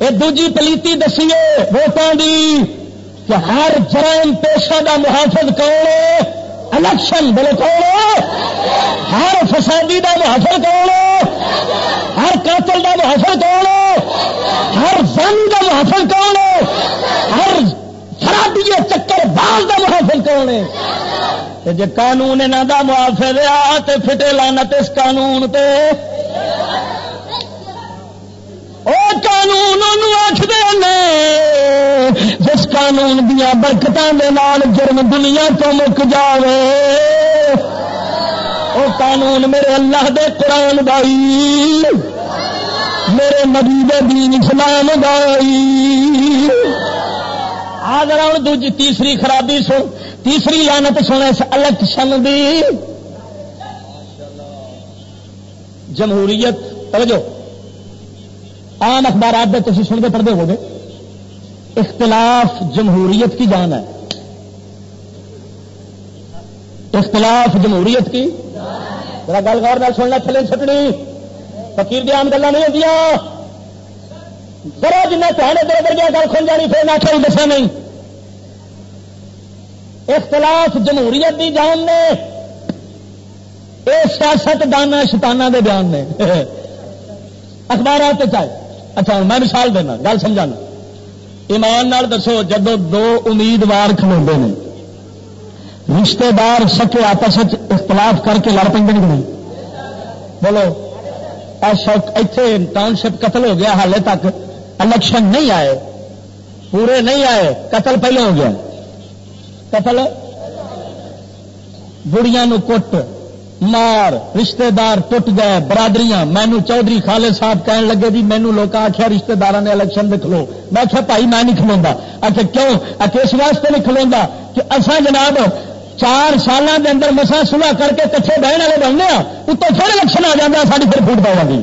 یہ دوجی پلیتی دسیے ووٹان دی۔ کہ ہر جرائم پیشہ دا محافظ کون ہے؟ الیکشن بولے کون ہر فسادی دا محافظ کون ہے؟ ہر قاتل دا محافظ کون ہے؟ ہر زن دا محافظ کون ہے؟ ہر فرادی چکر بال دا محافظ کون ہے؟ جی قانون انہوں کا محافظ آ تو فٹے لانت اس قانون تے۔ وہ قانون آخر جس قانون دیا برکتوں کے نال جرم دنیا تو مک جائے وہ قانون میرے اللہ دے قرآن دائی۔ میرے نبی دے دین اسلام دائی۔ آگر ہوں دوجی تیسری خرابی سن۔ تیسری لانت سن اس الیکشن دی۔ جمہوریت، توجہ۔ عام اخبارات میں تھی سن کے پڑھتے ہو گے۔ اختلاف جمہوریت کی جان ہے اختلاف جمہوریت کی ذرا گل غور نہ سننا تھلے چھٹنی۔ فقیر دیا گلا نہیں ہوتی ذرا جن چاہے دے ادھر گیا گل کھل جانی، پھر نہ کھائی دسا نہیں۔ اختلاف جمہوریت کی جان نے، یہ سیاست دانا شتانہ دے بیان نے۔ اخبارات چاہے اچھا میں مثال دینا، گل سمجھانا۔ ایمان نال دسو، جدو دو امیدوار کھلوتے ہیں رشتے دار سکے آپس اختلاف کر کے لڑ پہ نہیں۔ بولو ایتھے ٹاؤن شپ قتل ہو گیا، حالے تک الیکشن نہیں آئے، پورے نہیں آئے، قتل پہلے ہو گیا۔ قتل؟ بڑیاں کٹ۔ مار رشتے دار ٹوٹ گئے، برادریاں، مینو چودھری خالد صاحب کہنے لگے جی مینو لوگ آخیا رشتے دار نے الیکشن میں کھلو۔ میں آخیا بھائی میں نہیں کھلوا اچھا کیوں؟ اس واسطے نہیں کھلوا کہ اصا جناب چار سالوں کے اندر مسا سلا کر کے کچھ بہن والے بننے ہاں اتوں پھر الیکشن آ جاتا ہاں، ساری پھر فوٹ پا گی۔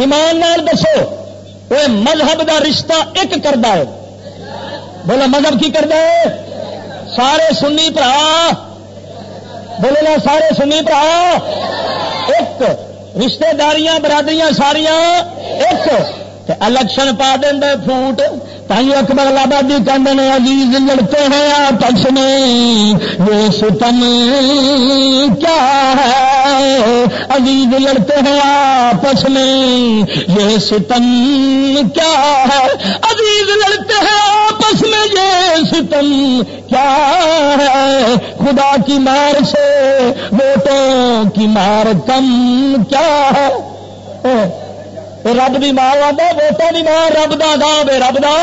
ایمان نال دسو وہ مذہب کا رشتہ ایک کرتا ہے۔ بولو مذہب کی کرتا ہے؟ سارے سنی برا بولے نا سارے سنی برا ایک رشتے داریاں برادریاں ساریاں ایک الیکشن پا دیں فوٹ۔ تھی اکبر آبادی کہتے عزیز لڑتے ہیں آپس میں۔ یہ ستم کیا ہے؟ عزیز لڑتے ہیں آپس میں۔ یہ ستم کیا ہے؟ عزیز لڑتے ہیں آپس میں۔ یہ ستم کیا ہے؟ خدا کی مار سے، ووٹوں کی مار کم کیا ہے؟ رب کی مار آدھا ووٹوں کی مار رب دا گا رب دا۔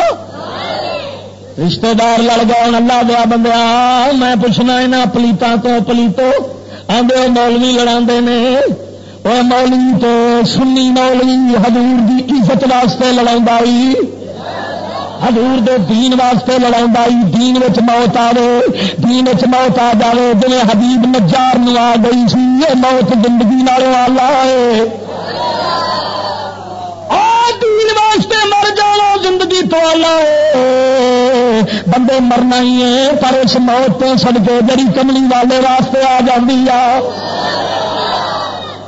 رشتے دار لڑ گئے اللہ دیا بندیا میں پوچھنا یہاں پلیتوں تو پلیتو؟ آدھے مولوی لڑا نے۔ وہ مولوی تو سنی مولوی حضور دی عزت واسطے لڑا ہزور دے دین واسطے لڑا دین وچ موت آئے دین وچ موت آ جائے جی حبیب نجار نو آ گئی سی، یہ موت زندگی والے والا ہے دین واسطے مر جانا زندگی تو بندے مرنا ہی ہے پر اس موت تو سڑکے جڑی کملی والے واسطے آ جاتی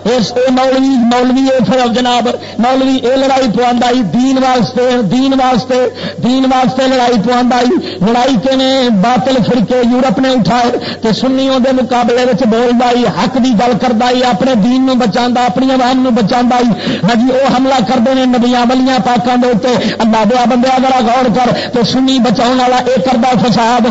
مولوی مولوی پھر جناب، مولوی اے لڑائی پوائی دین واسطے دین واسطے دین واسطے لڑائی پوائی لڑائی کے باطل فرقے یورپ نے اٹھائے تو سنیوں دے مقابلے میں بول دائی حق دی گل کرتا اپنے دین نو بچا اپنی عوام نو بچا ہاں جی وہ حملہ کرتے ہیں نبیاں بلیاں پاکوں کے اتنے اللہ دیا بندے ذرا غور کر تو سنی بچاؤ والا یہ کرتا فساد۔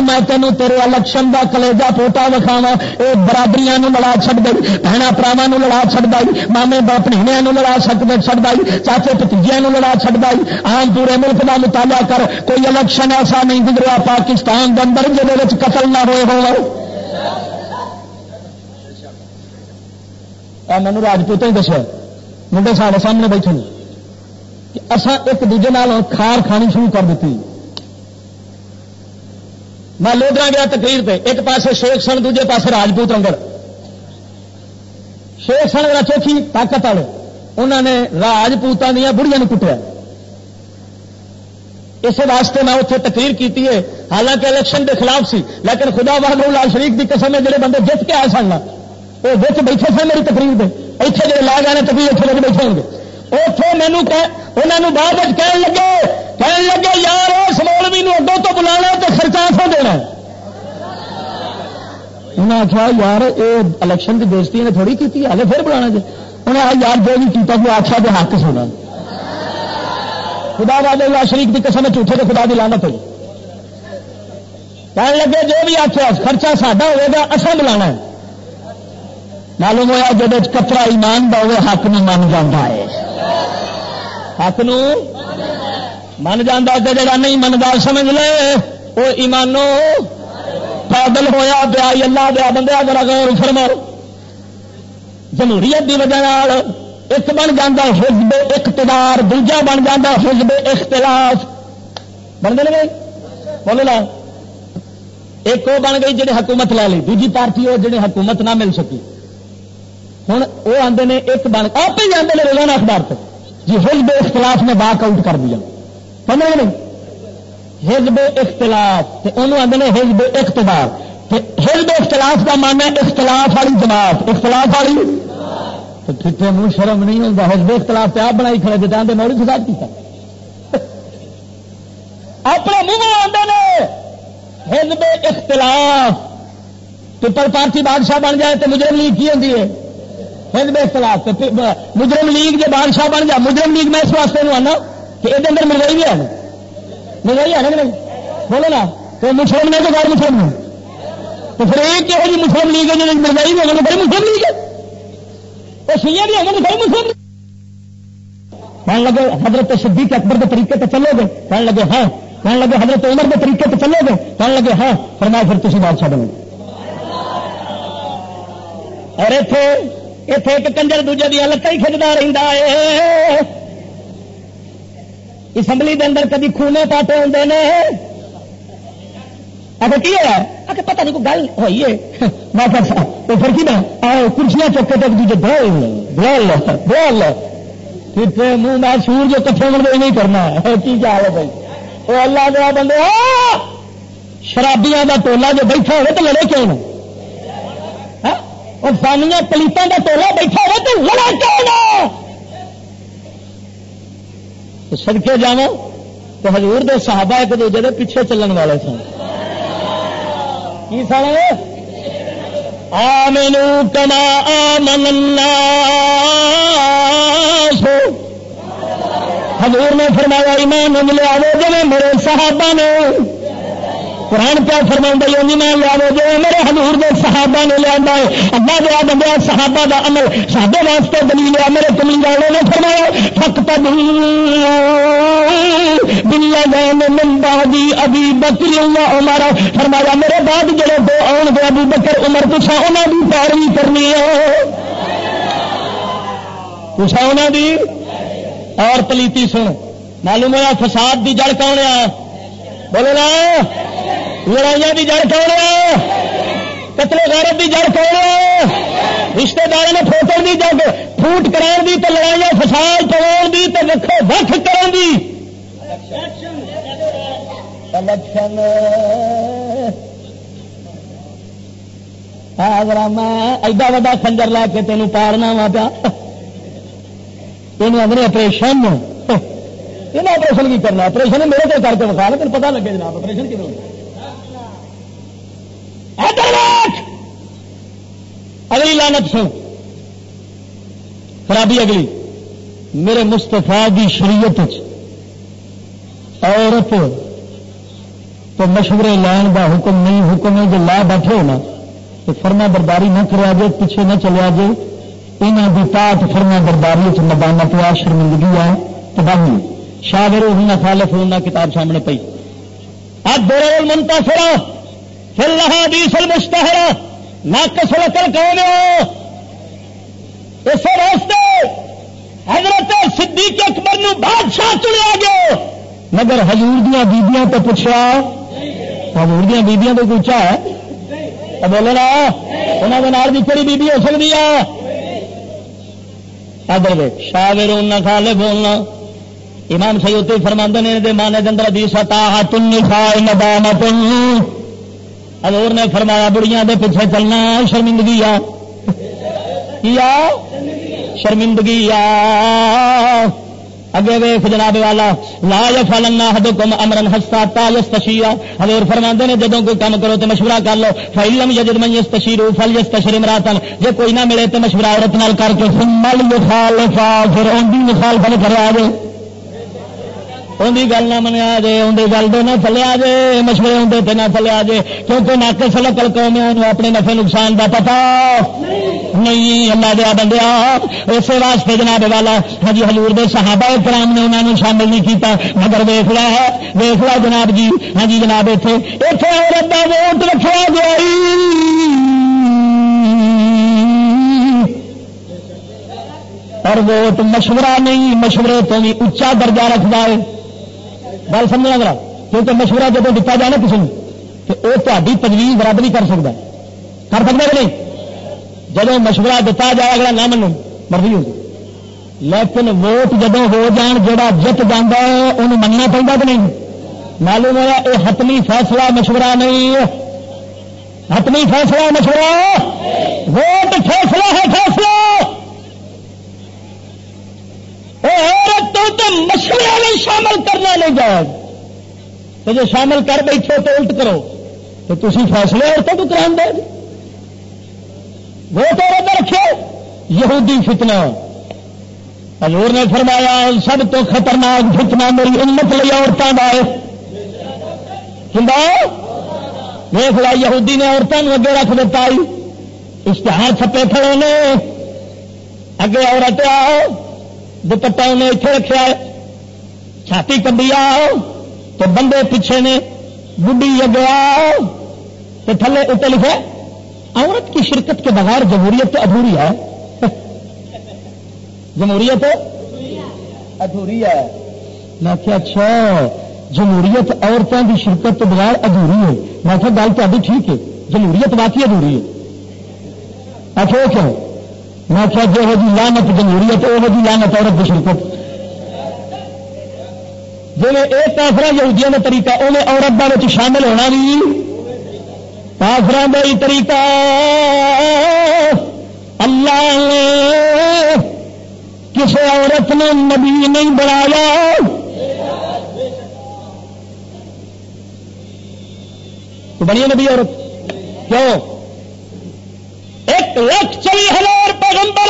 میں تینوں تیرے الیکشن کا کلیجا پوٹا وکھاوا یہ برادریاں لڑا چڑ گئی بہنا پراوا لڑا چڑھتا مامے بھنیا لڑا چڑھتا چاچے پتیجیا لڑا چڑھتا آم پورے ملک کا مطالعہ کر کوئی الیکشن ایسا نہیں گزرا پاکستان کے اندر جہد قتل نہ ہوئے ہو مینو راجپوت نے دسیا منڈے سارے سامنے بیٹھے کہ اسان ایک دوجے کھار کھانی شروع کر دیتی میں لوگوں گیا تقریر پہ ایک پاسے شیخ سن دوجے پاسے راجپوت انگڑ شیخ سن والا چوکھی طاقت والے انہوں نے راجپوتوں دیا بڑھیا کٹیا اس واسطے میں اتنے تقریر کی ہے حالانکہ الیکشن کے خلاف سی لیکن خدا بہادر لال شریف کی قسم ہے جڑے بندے جت کے آئے سن وہ بچ بیٹھے سن میری تقریر پہ اتنے جڑے لا گئے تقریر اتنے لوگ بیٹھے ہوں گے اتنے مینو انہوں بعد کہنے لگے کہنے لگے یار اس مولوی اگوں تو بلا تو خرچہ سو دینا انہیں آخیا یار یہ الیکشن کی بےزتی نے تھوڑی کی ہلے پھر بلا جی. انہیں آ یار، جو بھی کیا کہ آخیا جو حق سونا خدا والے اللہ شریف کی قسم جھوٹے تو خدا کی لانت ہوئی۔ کہنے لگے، جو بھی آخیا خرچہ ساڈا ہوئے گا اصل بلا ہے. معلوم ہوا جب کترا ایمان کا ہوئے، حق نو من جانا ہے۔ حق نو من جانا جا نہیں منگا سمجھ لے وہ ایمانو پیدل ہویا پیا اللہ دیا بندہ ذرا غور فرما جمہوریت کی وجہ ایک بن جا حزب اقتدار، دوجا بن جا حزب اختلاف۔ بن گئے بولو نا۔ ایک وہ بن گئی جی حکومت لے لی، دوجی پارٹی وہ جی حکومت نہ مل سکی۔ ہوں وہ آتے ہیں ایک بن، آپ ہی آتے ہیں روزانہ اخبار تک جی حزب اختلاف نے واک آؤٹ کر دیا۔ سمجھ نہیں حزب اختلاف انہوں آدھے حزب اقتدار حزب اختلاف کا ماننا اختلاف والی جماعت۔ اختلاف والی؟ تو کتنے منہ شرم نہیں ہوتا حزب اختلاف آپ بنائی کھڑے جی آدھے موڑی فساد کیا اپنے منہ آدھے حزب اختلاف۔ پیپل پارٹی بادشاہ بن جائے تو مجرم لیگ کی ہوتی ہے؟ حزب اختلاف۔ مجرم لیگ جو بادشاہ بن جائے، مجرم لیگ میں اس واسطے آنا کہ یہ اندر مل بھی ہے۔ نہیں ہے نا بولو نا، تو مسلم نے تو غیر مسلم ہے؟ تو پھر ایک کہو جی مسلم لیگ ہے جو مرزائی بھی ہوگا بڑی مسلم لیگ ہے؟ وہ سیاح بھی ہوگا بڑی مسلم کہنے لگے حضرت صدیق اکبر کے طریقے پہ چلو گے۔ کہنے لگے ہاں۔ کہنے لگے حضرت عمر کے طریقے پہ چلو گے۔ کہنے لگے ہاں فرمایا پھر تھی بادشاہ بنو۔ اور اتے اتے ایک کنجر دوجے کی حالت ہی کھجتا رہتا ہے۔ اسمبلی کے اندر کدی خونے پاٹے ہوتے ہیں اگر کی ہوا اگر اچھا، پتہ نہیں، کوئی گل ہوئی ہے۔ میں تو پھر کی آؤ کرسیاں چوکے تک دوجے بول بول بول پھر منہ میں سور جو کٹھے ہونے نہیں کرنا ہے۔ کی کیا ہے بھائی؟ وہ اللہ دیا بندے شرابیاں کا ٹولا جو بیٹھا ہوئے تو لڑے کیوں ہاں؟ اور فانیاں پلیتوں کا ٹولا بیٹھا ہوئے تو لڑا کیوں نہ سڑکے جا تو حضور دے صحابہ ایک دوجے دے پیچھے چلن والے سن۔ کی سن؟ آمنو کما آمن الناس۔ حضور نے فرمایا، ایمان لیا وہ جی میرے صحابہ نے۔ قرآن کیا فرما میں لیا جو میرے حضور دے صحابہ نے لیا ہے، اللہ دیا بندہ صحابہ دا عمل سارے واسطے دلیل ہے میرے کمی والوں نے فرمایا فک دنیا جان ممبا دی ابھی بکری ہمارا فرمایا، میرے بعد جڑے دو آن گے ابو بکر، عمر پوچھا انہوں کی پیروی کرنی ہے۔ پوچھا انہوں دی اور پلیتی سن، معلوم ہوا فساد دی جڑ کون ہے؟ بولو نا۔ لڑائیاں دی جڑ کون ہے قتل غیرت دی جڑ کون ہے رشتے دار نے فوٹو دی جگ پھوٹ کران دی تو لڑائیاں فساد پوان دی تو وکھو وکھ کران دی۔ الیکشن اگر میں ایڈا وا خنجر لا کے تینوں پارنا وا پیا۔ تین آدھے آپریشن یہ آپریشن کی کرنا آپریشن میرے کو کر کے بخا لیکن پتا لگے جناب آپریشن کیوں اگلی لانت سو خرابی اگلی۔ میرے مستفا کی شریعت عورت تو مشورے لین کا حکم نہیں، حکم ہے جو لا بیٹھے ہو نا تو فرما برداری نہ کرا جائے پیچھے نہ چلیا جائے یہاں کی پاٹ فرما برداری چدانت آ شرمندگی ہے تباہی شاگر ہونا خالف ہونا کتاب سامنے پی اب دور منتا فرا پھر رہا دیسل مستحرا ناقص کر کون اس راستے حضرت صدیق اکبر نو بادشاہ چلیا گیا۔ مگر حضور دیا بیبیاں تو پوچھا، حضور دیا بیبیاں تو پوچھا ہے بولے نا انہوں نے بھی کہڑی بیبی ہو سکتی ہے۔ ادھر شاہ رونا کھا لے بولنا۔ امام سیوتی فرما نے دے مانے دندر دی ستا تن نفا ندامت حضور نے فرمایا، بڑیاں دے پیچھے چلنا شرمندگی آ۔ شرمندگی آ۔ اگے ویخ جناب والا، لا فلنا حدکم امرن ہستا تا یس تشیا حضور فرما نے جدو کوئی کام کرو تو مشورہ کر لو۔ فیلم یجد من یس تشیرو فل یس تشری مراتن جے کوئی نہ ملے تو مشورہ عورت نال کر کے۔ مل مثال پھر اون دی مثال بن کر آ جائے اندی گل نہ منیا جے اندر گل دے نہ چلیا جے، مشورے ہوں تو نہ چلیا جے، کیونکہ نہ ناک سلکل قوم اپنے نفے نقصان کا پتا نہیں۔ اللہ دیا بندیا، اسی واسطے جناب والا ہاں ہجی ہزور دے صحابہ کرام نے انہوں نے شامل نہیں کیتا، مگر ویخ لا ہے ویخ لا جناب جی ہاں جی جناب اتنے اتنے عورت کا ووٹ رکھا گیا اور ووٹ مشورہ نہیں، مشورے تو بھی اچا درجہ رکھتا ہے۔ گل سمجھنا ذرا کیونکہ مشورہ جب دتا جائے نا کسی نے کہ وہ تاری تجویز رد نہیں کر سکتا کر سکتا کہ نہیں جب مشورہ دتا جائے اگلا نہ منو مرضی ہوگی لیکن ووٹ جب ہو جان جا جت جانا ہے انہوں مننا پہنتا کہ نہیں معلوم ہوا یہ حتمی فیصلہ مشورہ نہیں حتمی فیصلہ مشورہ ووٹ فیصلہ ہے فیصلہ تو مشورے میں شامل کرنا نہیں جائے تو جو شامل کر بیٹھے تو الٹ کرو۔ تو تھی فیصلے عورتوں کو کرا دے۔ وہ تو رکھے، یہودی فتنہ۔ حضور نے فرمایا، سب تو خطرناک فتنہ میری امت لی عورتوں کا دیکھ لا یہودی نے عورتوں اگے رکھ دیتا اشتہار چھپے کھڑے نے۔ اگے عورت آؤ۔ دوپٹا انہیں اتنے رکھا ہے۔ چھاتی کبھی آؤ تو بندے پیچھے نے بڈی اگیا تو تھلے اتنے لکھے عورت کی شرکت کے بغیر جمہوریت تو ادھوری ہے۔ جمہوریت ادھوری ہے۔ میں کیا اچھا جمہوریت عورتوں کی شرکت کے بغیر ادھوری ہے۔ میں کیا گل تو ٹھیک ہے۔ جمہوریت باقی ادھوری ہے۔ اچھا کیوں؟ میں کیا جو جی لانت جمہوریت وہ جی لانت عورت کی شرکت جی ایک کافر یہودیوں کا طریقہ انہیں عورت کا شامل ہونا بھی۔ کافر کا ہی طریقہ اللہ نے کسی عورت نے نبی نہیں بنایا۔ بنی نبی عورت۔ کیوں؟ ایک لاکھ چلی ہزار پیغمبر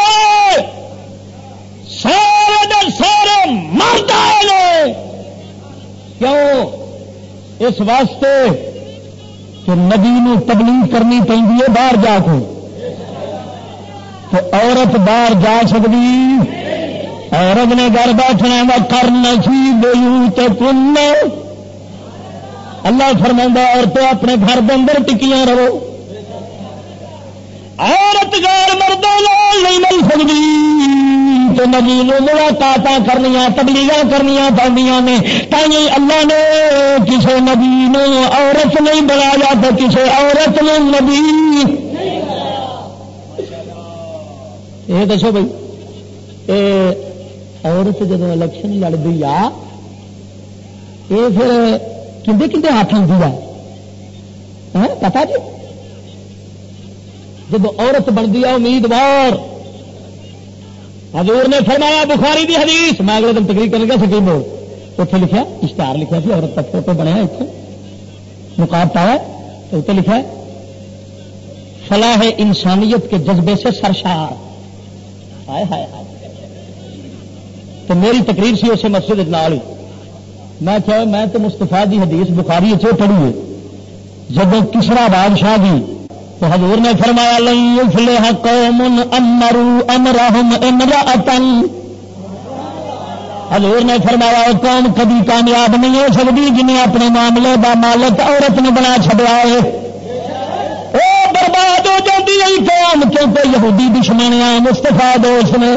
سارے سارے مرد آئے کیوں؟ اس واسطے کہ نبی نو تبلیغ کرنی پہ باہر جا کے۔ تو عورت باہر جا سکتی۔ عورت نے گھر بیٹھنا وا کرنا سی بے کن اللہ فرما عورتیں اپنے گھر کے اندر ٹکیاں رہو۔ عورت غیر مردوں نہیں مل سکتی۔ تو نبی ملاقات کرنی تبلیغ کرنی پڑنیا نے۔ تھی اللہ نے کسی نبی نو عورت نہیں بنایا تو کسی عورت نے نبی یہ دسو بھائی عورت جب الیکشن لڑتی آ یہ پھر کھے کھے ہاتھ آتی ہے ہاں، پتا جی؟ جب عورت بنتی ہے امیدوار۔ حضور نے فرمایا، بخاری دی حدیث۔ میں اگلے دن تقریر کرنے گیا سکیم اتنے لکھا اشتہار لکھا سی عورت کا فوٹو بنیا اتنے مقاب پایا تو اتنے لکھا فلاح انسانیت کے جذبے سے سرشار۔ ہائے ہائے ہائے۔ تو میری تقریر سی، اسے مسجد نال میں کیا میں تو مستفا دی حدیث بخاری چ پڑھی ہے۔ جب کسرا بادشاہ دی تو حضور نے فرمایا لئی فلح قوم امرو امرہم امرأتن حضور نے فرمایا قوم کبھی کامیاب نہیں ہو سکتی جنہیں اپنے معاملے کا مالک عورت نے بنا چڑیا ہے. وہ برباد ہو جاتی ہے قوم، کیونکہ یہودی دشمن مستفا دوست نے۔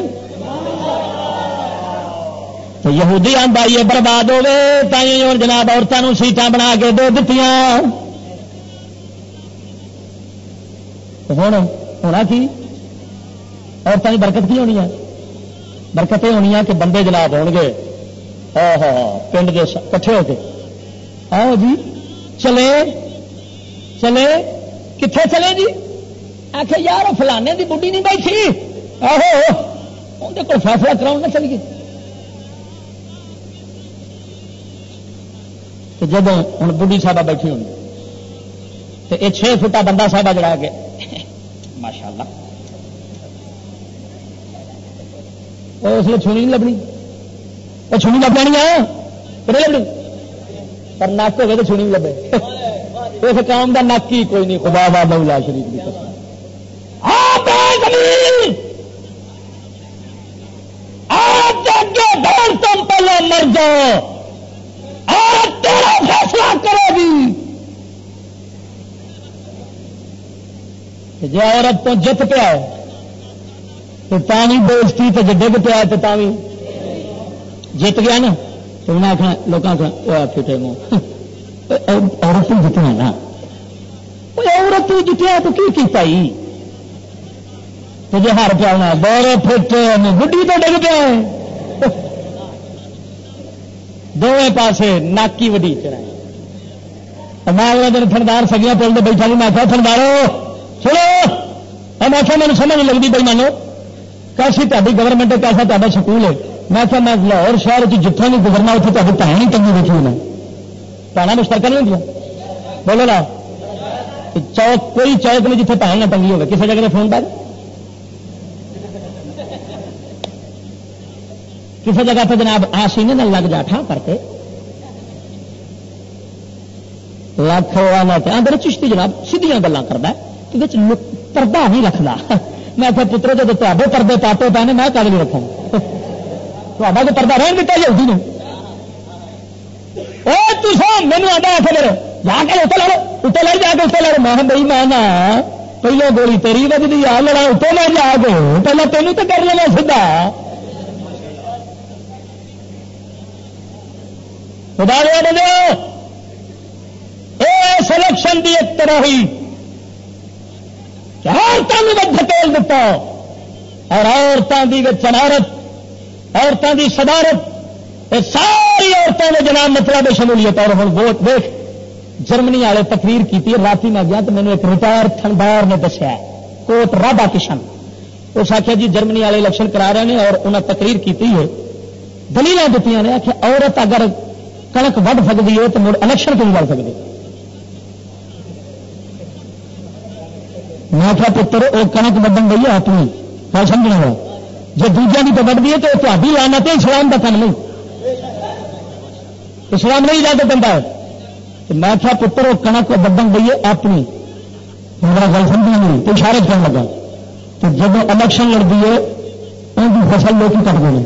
تو یہودی آتا یہ برباد ہوے تھی اور جناب عورتوں سیٹاں بنا کے دے دیتی ہوں ہونا کی؟ عورتوں کی برکت کی ہونی ہے؟ برکت یہ ہونی ہے کہ بندے جناب ہو گے۔ پنڈ کے کٹھے ہو کے۔ آؤ جی چلے چلے کتنے چلے جی؟ آخر یار فلانے کی بڑھی نہیں بیٹھی۔ آہو اندر کوئی فیصلہ کراؤ نہ چلیے۔ جب ہوں بڑھی صاحبہ بیٹھی ہوں تو یہ چھ فٹا بندہ صاحبہ جڑا کے ماشاء اللہ اس لیے چھونی نہیں لبنی وہ چھونی لب لینی ہے لبنی پر نک ہوگی تو چھونی نہیں لبے اس کام کا نک ہی کوئی نہیں خدا باد لا شریف کی تم پہلے مر جاؤ اور تیرا فیصلہ کرے گی جی عورت تو جت پیا تو تھی بےزتی تو جب ڈگ پیا تو بھی جت گیا نا، تو انہیں آخنا لوگ آخر فٹے منہ عورت جتنا نا۔ عورت جتیا تو کی کیتا ہی تو جی ہر پیا ہونا بور فٹ بڈی تو ڈگ پیا دونوں پاسے ناکی وڈی چڑھا میں اگلے دن تھندار سگیاں پل تو بیٹھا جی میں کہا تھندارو! سنو میں آخر مجھے سمجھ نہیں لگتی بھائی مانو کیسی تاری گورنمنٹ ہے کیسا تا سکول ہے میں کیا میں لاہور شہر جتنے بھی گزرنا اتنے تاری بھن ہی ٹنگی دیکھی میں پہنا مشترکہ نہیں ہوتی بولو نا چوک کوئی چوک نہیں جتنے پہن نہ ٹنگی ہوگی کسی جگہ فون پہ کسی جگہ پہ جناب آ نہ لگ جا ٹھا کر کے لاکھ آدھے چشتی جناب سیدیاں گلیں کرتا ہے پردہ نہیں رکھنا۔ میں آخر پتر جب تے پردے پاٹے پے میں کل نہیں رکھا تا تو پردہ رہن دیتا جلدی نے مینو آتا آخر جا کے اتنے لڑو۔ اتنے لڑ، جا کے اتنے لڑ۔ میں بھائی میں پہلے گولی تیری بجلی آ لڑا اتنے لڑ، جا کے۔ پہلے تینوں تو کر لینا سیدا خدا دے سلیکشن کی ایک طرح ہی۔ عورتوں دھکیل دیتا اور عورتوں کی چنارت عورتوں کی صدارت ساری عورتوں نے جناب مطلب شمولیت۔ اور ہوں ووٹ دیکھ جرمنی والے تقریر کی رات میں گیا تو مینو ایک ریٹائر تھندار نے دسیا کوٹ رابا کشن۔ اس آخیا جی جرمنی والے الیکشن کرا رہے ہیں اور انہیں تقریر کی ہے۔ دلیل دیتی نے آخیا عورت اگر کنک وڈ سکتی ہے تو مڑ الیکشن کیوں لڑ سکتی میں کیا پتر وہ کنک بدن گئی ہے اپنی میں سمجھنا ہوا جی دوجے کی تو بڑھتی ہے تو تاری لانا تو اسلام کا کم نہیں اسلام نہیں جا کے بندہ ہے میں کیا پتر وہ کنک بدن گئی ہے اپنی میرا گل سمجھی نہیں تو اشارے کرنے لگا تو جب الیکشن لڑتی ہے ان کی فصل لوگ کٹتے ہیں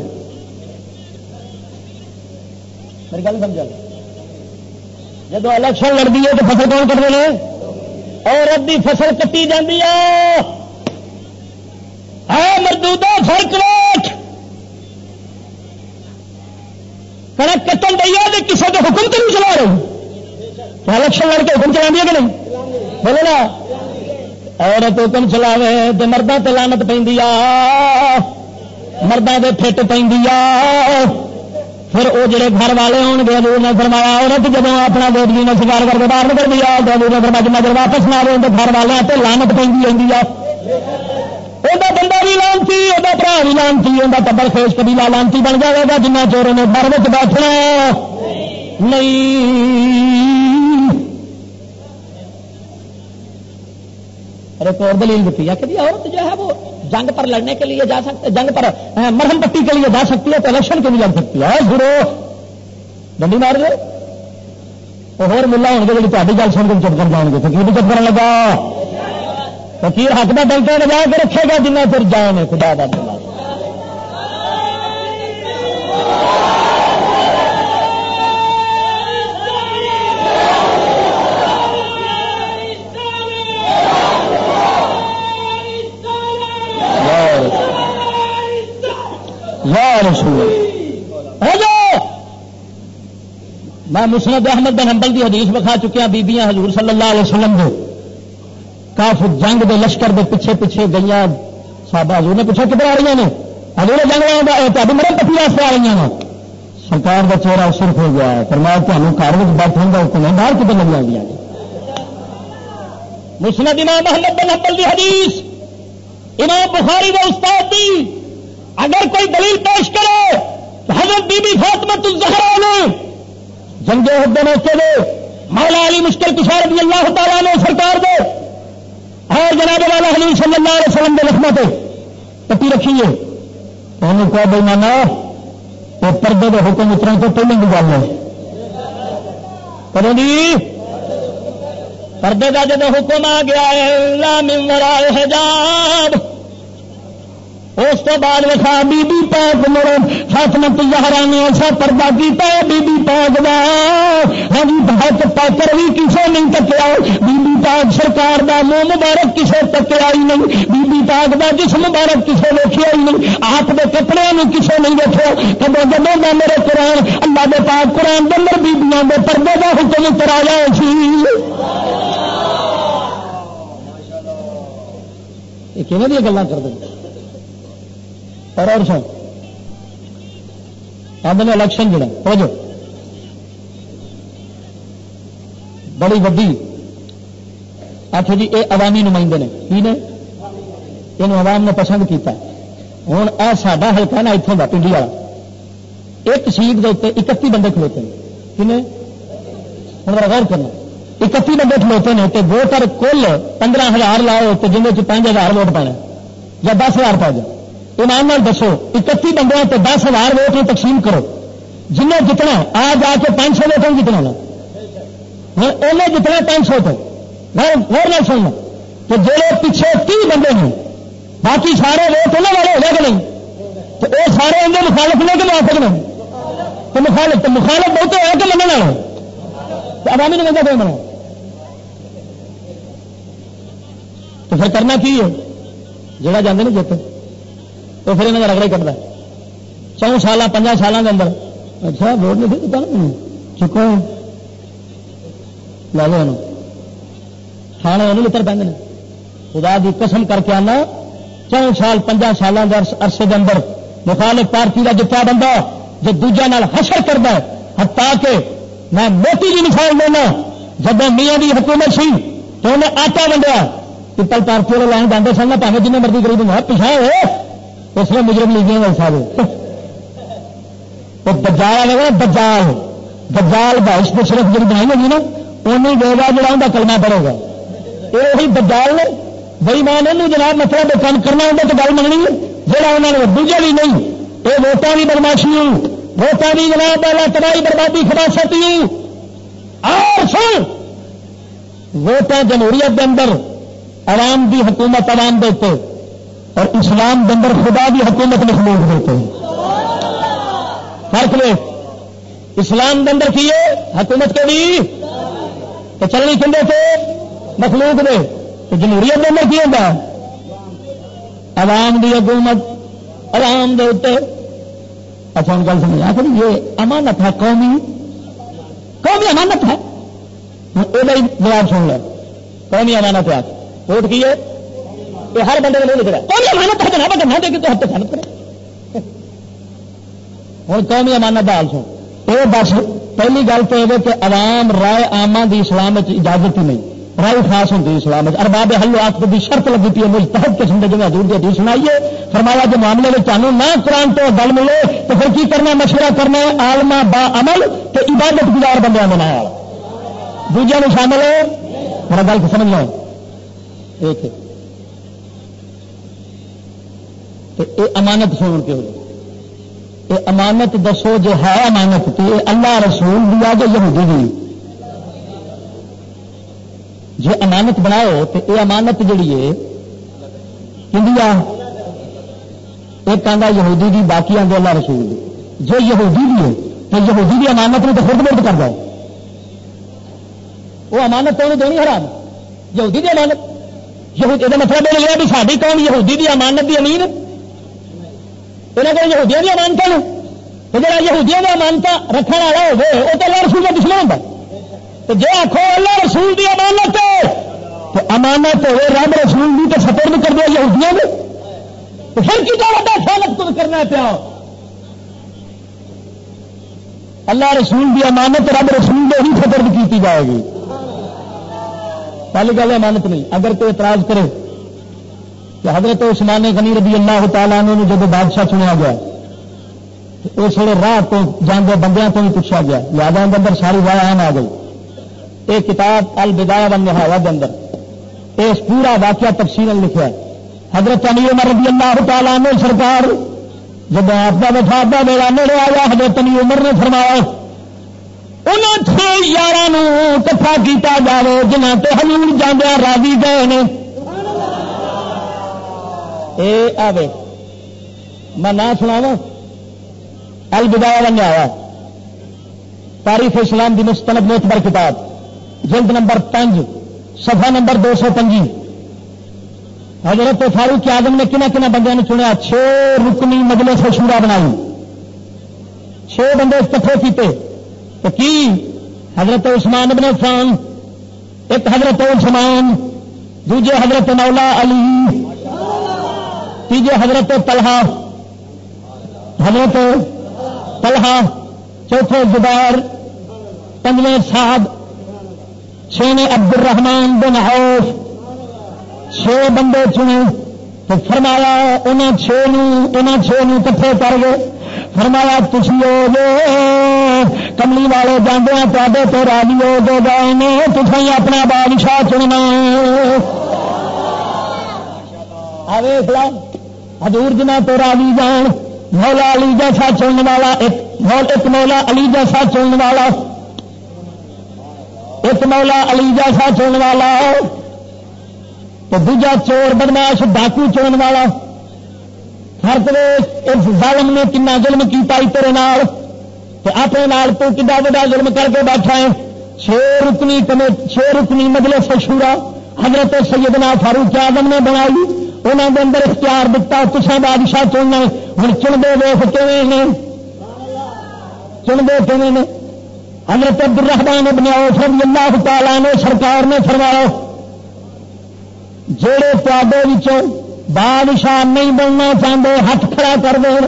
میری گل سمجھا جب الیکشن لڑتی ہے تو فصل کون کٹتے ہیں عورت کی فصل کٹی جاتی ہے۔ مردودہ، فرق ویٹ کنک کٹن دئی ہے کسی کے حکم تو نہیں چلا رہی الیکشن لڑ کے حکم چلا دیا کہ نہیں؟ بولے نا۔ عورت حکم چلاوے تو مردوں سے لانت پہ مردوں کے فٹ پہ پھر وہ جڑے گھر والے ہون گے حضور نے فرمایا عورت جب اپنا گوڈلی نے شکار کر کے باہر نکل دیا تو حضور نے فرمایا جب واپس نہ رہے تو گھر والے تے لانت پہ رہی ہے وہ بندہ بھی لانتی وہ برا بھی لانتی وہ ٹبر فیس کبھی لانتی بن جائے گا جنہ چور نے گھر میں بیٹھنا نہیں اور ایک اور دلیل دیتی ہے کہ عورت جو ہے وہ جنگ پر لڑنے کے لیے جا سکتے جنگ پر مرہم پٹی کے لیے جا سکتی ہے تو الیکشن کے لیے لڑ سکتی ہے۔ گرو! ڈنڈی مار لو اور ملا ہو گے جی تاری گل سن کے چپ کر جان گے۔ تو کی چپ کرنے لگا۔ فکیر حق کا ڈنکا لگا کے رکھے گا جنہیں پھر جان خدا کا یا رسول میں مسند احمد بن حنبل کی حدیث بکھا چکیا، بیبیاں حضور صلی اللہ علیہ وسلم دے۔ کاف جنگ دے لشکر دے پیچھے پیچھے گئی صاحب حضور نے پوچھا، کدھر آ رہی ہیں حضور جنگ تاری میرے پتی واسطے آ رہی ہیں سرکار کا چہرہ صرف ہو گیا ہے۔ پر میں تمہیں گھر میں بیٹھوں گا تمہیں باہر کتنے لگ آ گیا مسند امام محمد بن حنبل کی حدیث، امام بخاری کا استاد دی۔ اگر کوئی دلیل پیش کرے تو حضرت بی بی فاطمہ الزہرا نے جنگے ہوتے موقع دے مولا علی مشکل کشار رضی اللہ تعالیٰ نے سرکار دے اور جناب والا حلیم صلی اللہ علیہ وسلم دے لکھنا پہ پٹی رکھیے انہوں کہا، بھائی مانا وہ پردے کے حکم اترا تو پہلے کی گل ہے۔ کرو جی پردے کا جب حکم آ گیا ہے اللہ من ورائے حجاب اس تو بعد وسا بی بی پاک مڑ فاطمت زہرا نے ایسا پردہ کیتا، بی بی پاک دا۔ ہاں جی، بہت پاکر بھی کسے نہیں تکیا۔ بی بی پاک سرکار دا منہ مبارک کسے تکیا ہی نہیں۔ بی بی پاک دا جسم مبارک کسے ویکیا ہی نہیں۔ آپ دے کپڑے میں کسے نہیں ویکیا کدو جب میں میرے قرآن، اللہ دے پاک قرآن دے اندر بیبیاں دے پردے دا حکم کرایا سی۔ یہ کہنے دیا گلا کر دیں اور اور سن۔ آدھے الیکشن جڑا ہو جو بڑی وڈی۔ آخر جی یہ عوامی نمائندے نے۔ کی نے؟ یہ عوام نے پسند کیتا۔ ہوں آ ساڈا ہلکا نا اتوں کا پنڈی والا۔ ایک سیٹ کے اتنے اکتی بندے کھلوتے ہیں۔ کھنے ہوں غور کرنا۔ اکتی بندے کھلوتے ہیں تو ووٹر کل پندرہ ہزار لاؤ تو جن پانچ ہزار ووٹ پانا یا دس ہزار پا جائے۔ ایمان دسو اکتی بندے تو دس ہزار ووٹ تقسیم کرو۔ جنہیں جتنا، آ جا کے پانچ سو ووٹ جتنا ہوں انہیں جتنا پانچ سو تو۔ ہاں، اور نہ سننا تو جڑے پیچھے تی بندے ہیں، باقی سارے ووٹ انہوں والے ہو کہ نہیں؟ تو وہ سارے اندر مخالف نے کہ موافق نے؟ تو مخالف تو مخالف بہت ہے کہ منع والے؟ عوامی نمائندہ کوئی منا تو پھر کرنا کی ہے؟ جڑا جانے نہیں جیتے۔ تو پھر یہاں کا رگڑا ہی کٹتا چون سال پنجا سالوں کے اندر۔ اچھا ووٹ نہیں دیتا چکو لا لو تھانے وہ لڑ پہ خدا کی قسم کر کے آنا۔ چون سال پنجا سالوں کے عرصے کے اندر مخالف پارٹی کا جتنا بندہ جو دوجا نال حشر کرتا ہے ہتا کے میں موٹی جی مثال لینا۔ جب میاں کی حکومت سی تو انہیں آٹا ونڈیا۔ پپل پارٹی والے لائن بنتے سن پہ جن مرضی گریب ہوا پچھا ہو اس میں مجرم لیجیے گا سارے۔ تو بجال لگا بجال۔ بجال بائش تو صرف جی بنائی ہوگی نا انہیں دے گا جڑا ان کا کلمہ پڑے گا۔ یہ وہی بجال نے بھائی مان جناب مطلب کام کرنا ہوگا تو گل مننی ہے۔ جہاں انہوں نے دوجے بھی نہیں، یہ ووٹان کی بدماشی ووٹان کی جناب والا تباہی بربادی خباست اور سن ووٹ جمہوریت کے اندر عوام کی حکومت عوام دیتے اور اسلام کے اندر خدا کی حکومت مخلوق دیتے فرق لے اسلام کے اندر کیے حکومت کے بھی تو چلنی کھلے تھے مخلوق دے۔ تو جمہوریت کے اندر کی ہوگا عوام کی حکومت عوام دے اتنے اچھا ان گل سمجھا کہ یہ امانت ہے قومی۔ قومی امانت ہے۔ یہ جواب سن لو قومی امانت ہے۔ ووٹ کی ہے؟ یہ ہر بندے کو لکھ رہا قومی امانت ہے جناب نہ دے گی تو ہفتے سنت کرے ہوں قومی امانت کا حال سن، یہ بس پہلی گل تو یہ کہ عوام رائے آما کی اسلام اجازت ہی نہیں۔ رائے خاص ہوتی اسلام ارباب حل آخ کی شرط لگی پی ہے مجھ تحت قسم کے جو حضور کی حدیث سنائیے۔ فرمایا جو معاملے میں چانو نہ قرآن تو گل ملے، تو پھر کی کرنا؟ مشورہ کرنا آلما با عمل تو عبادت گزار بندے میں نہ دوجے میں شامل ہو؟ میرا گل سمجھ لو۔ ایک یہ امانت سن کے ہو یہ امانت دسو جو ہے امانت تو یہ اللہ رسول دیا جو یہودی دی۔ جی امانت بناؤ تو یہ امانت جڑی ہے انڈیا ایک آدھا یہودی دی، باقی آدھے اللہ رسول دی۔ جو یہودی دی ہے تو یہودی دی امانت نے تو خود مرد کر دو وہ امانت تو دینی حرام۔ یہودی دی امانت یہ مطلب یہ بھی ساری قوم یہودی دی امانت دی امین۔ یہاں کو یہودیاں دی امانت نے تو جا یہودیاں دی امانت رکھنے والا ہوگا وہ تو اللہ رسول کا دشمن ہوتا تو جی آخو اللہ رسول دی امانت تو امانت ہوئے رب رسول دی تو سپرد کر دیا یہودیاں نے تو پھر کی بڑا خیالت کو کرنا پیا۔ اللہ رسول دی امانت رب رسول دے ہی سپرد کی جائے گی۔ پہلی گل امانت نہیں، اگر کوئی اعتراض کرے۔ کہ حضرت عثمان غنی رضی اللہ تعالیٰ نے جب بادشاہ چنیا گیا اس ویلے راہ تو جانے بندیاں تو بھی پوچھا گیا یادوں کے اندر ساری راہ آم آ گئی۔ یہ کتاب البدایا بن نہایا کے اندر، اس پورا واقعہ تفصیل لکھا حضرت علی عمر رضی اللہ تعالیٰ نے سرکار، جب آپ کا وفاد کا میرا نیڑے آیا، حضرت علی عمر نے فرمایا ان چھ یار کٹھا کیا جائے جنہ تو ہلور جانا راضی گئے اے آوے، میں نہ سناوا البدایا بن آیا تاریخ اسلام کی مستند موتبر کتاب، جلد نمبر پانچ سفا نمبر دو سو پنجی۔ حضرت فاروق آدم نے کنہ کنہ بندے چنیا چھ رکنی مجلے سے شورا بنائی۔ چھ بندے کٹھے کیتے۔ تو کی؟ حضرت عثمان ابن عفان، ایک حضرت عثمان، دوجے حضرت مولا علی۔ تیجے حضرت طلحہ حضرت طلحہ، چوتھے زبیر، پنجویں صاحب چھویں عبد الرحمان بن عوف چھ بندے چنے، تو فرمایا انہیں چھ انہیں چھ کٹھے کر گئے۔ فرمایا تھی ہو کملی والے جانے تے تو راضی ہو گئے گئے تھی اپنا بادشاہ چننا۔ حضور جنا تو راضی جان، مولا علی جیسا چلنے والا ایک مولا علی جیسا چلنے والا۔ ایک مولا علی جیسا چلنے والا۔ تو دوجا چور بدماش ڈاکو چلنے والا۔ ہر اس ظالم نے کنا ظلم کیا تیرے نال۔ اپنے نال تو کدا وا ظلم کر کے بیٹھا ہے۔ چھ رکنی چھ رکنی مجلے سے شورا حضرت سیدنا فاروق آدم نے بنائی۔ انہوں نے اندر اختیار دتا تصا بادشاہ چننا ہوں چنتے ویس کیون چنتے کیون نے؟ حضرت عبد الرحمان ابن عوف رضی اللہ تعالیٰ نے سرکار نے فرمایا جڑے تے بادشاہ نہیں بننا چاہتے ہاتھ کھڑا کر دیں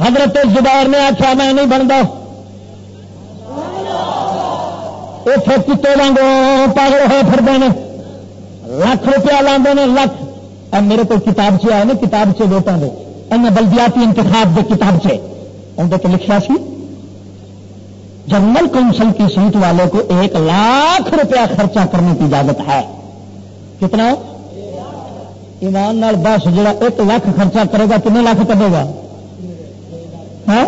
حضرت زبیر نے آخیا میں نہیں بنتا اتنے کتے وگوں پاگل ہوئے پھر ہیں لاکھ روپیہ لانے لکھ۔ میرے کو کتاب سے آئے نا کتاب سے ووٹوں کے ان بلدیاتی انتخاب کے کتاب سے اندر لکھا سی۔ جنرل کونسل کی سیٹ والے کو ایک لاکھ روپیہ خرچہ کرنے کی اجازت ہے۔ کتنا؟ ایمان نال بس، جڑا ایک لاکھ خرچہ کرے گا، کتنے لاکھ کرے گا؟ ہاں؟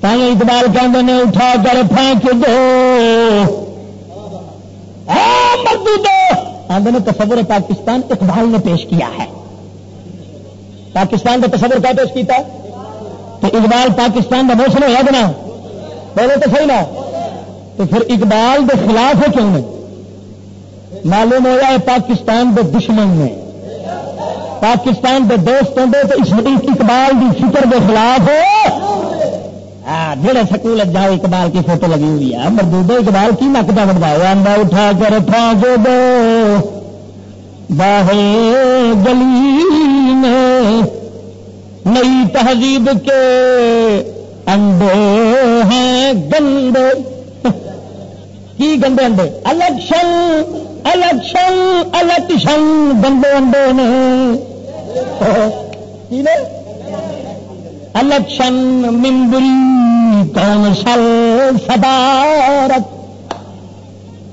تھی اقبال کہ اٹھا کر پھینک دو۔ آدھے تصور پاکستان اقبال نے پیش کیا ہے۔ پاکستان کا تصور کیا پیش کیا تو اقبال پاکستان کا موسم ہوا بنا بولے تو صحیح نا۔ تو پھر اقبال کے خلاف ہے کیوں نہیں؟ معلوم ہوا ہے پاکستان کے دشمن نے پاکستان کے دوست ہوں تو اس اقبال کی فکر کے خلاف ہاں، جڑے سکول جاؤ، اقبال کی فوٹو لگی ہوئی ہے۔ مردود اقبال کی نک کا بڑھاؤ آدھا اٹھا کر پھانک دو۔ باہے گلی میں نئی تہذیب کے انڈے ہیں گندے۔ کی گندے انڈے؟ الیکشن الیکشن الیکشن گندے انڈے نے؟ الیکشن ممبری کون سل صدارت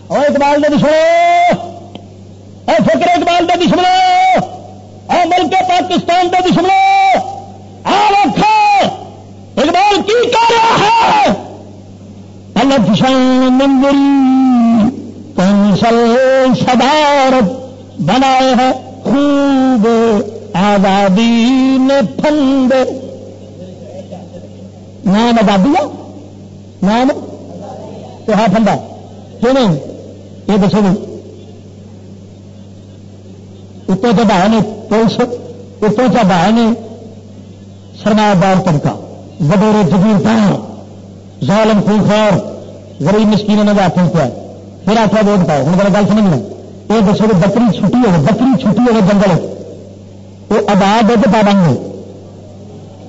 اور اقبال دے دشمنو اور فکر اقبال دے دشمنو اور ملک پاکستان دے دشمنو آ اقبال کی کر رہا ہے الیکشن ممبری کون سل صدارت بنائے ہیں خوب آزادی نے پھند نام آزادی ہے؟ نام؟ تو ہے۔ پھندا کیوں نہیں؟ یہ دسو نہیں اتوں چڑھایا نے پولیس، اتوں چڑھایا نے سرمایہ دار طبقہ، وڈیرے جگیر پان ظالم، خونخوار، غریب مسکین نے ہاتھ پہ پھر آخر ووٹ پاؤ۔ ہوں میرا گل سمجھنا یہ دسو کہ بکری چھٹی ہو بکری چھٹی ہو جنگل۔ وہ آباد ہے تو پابند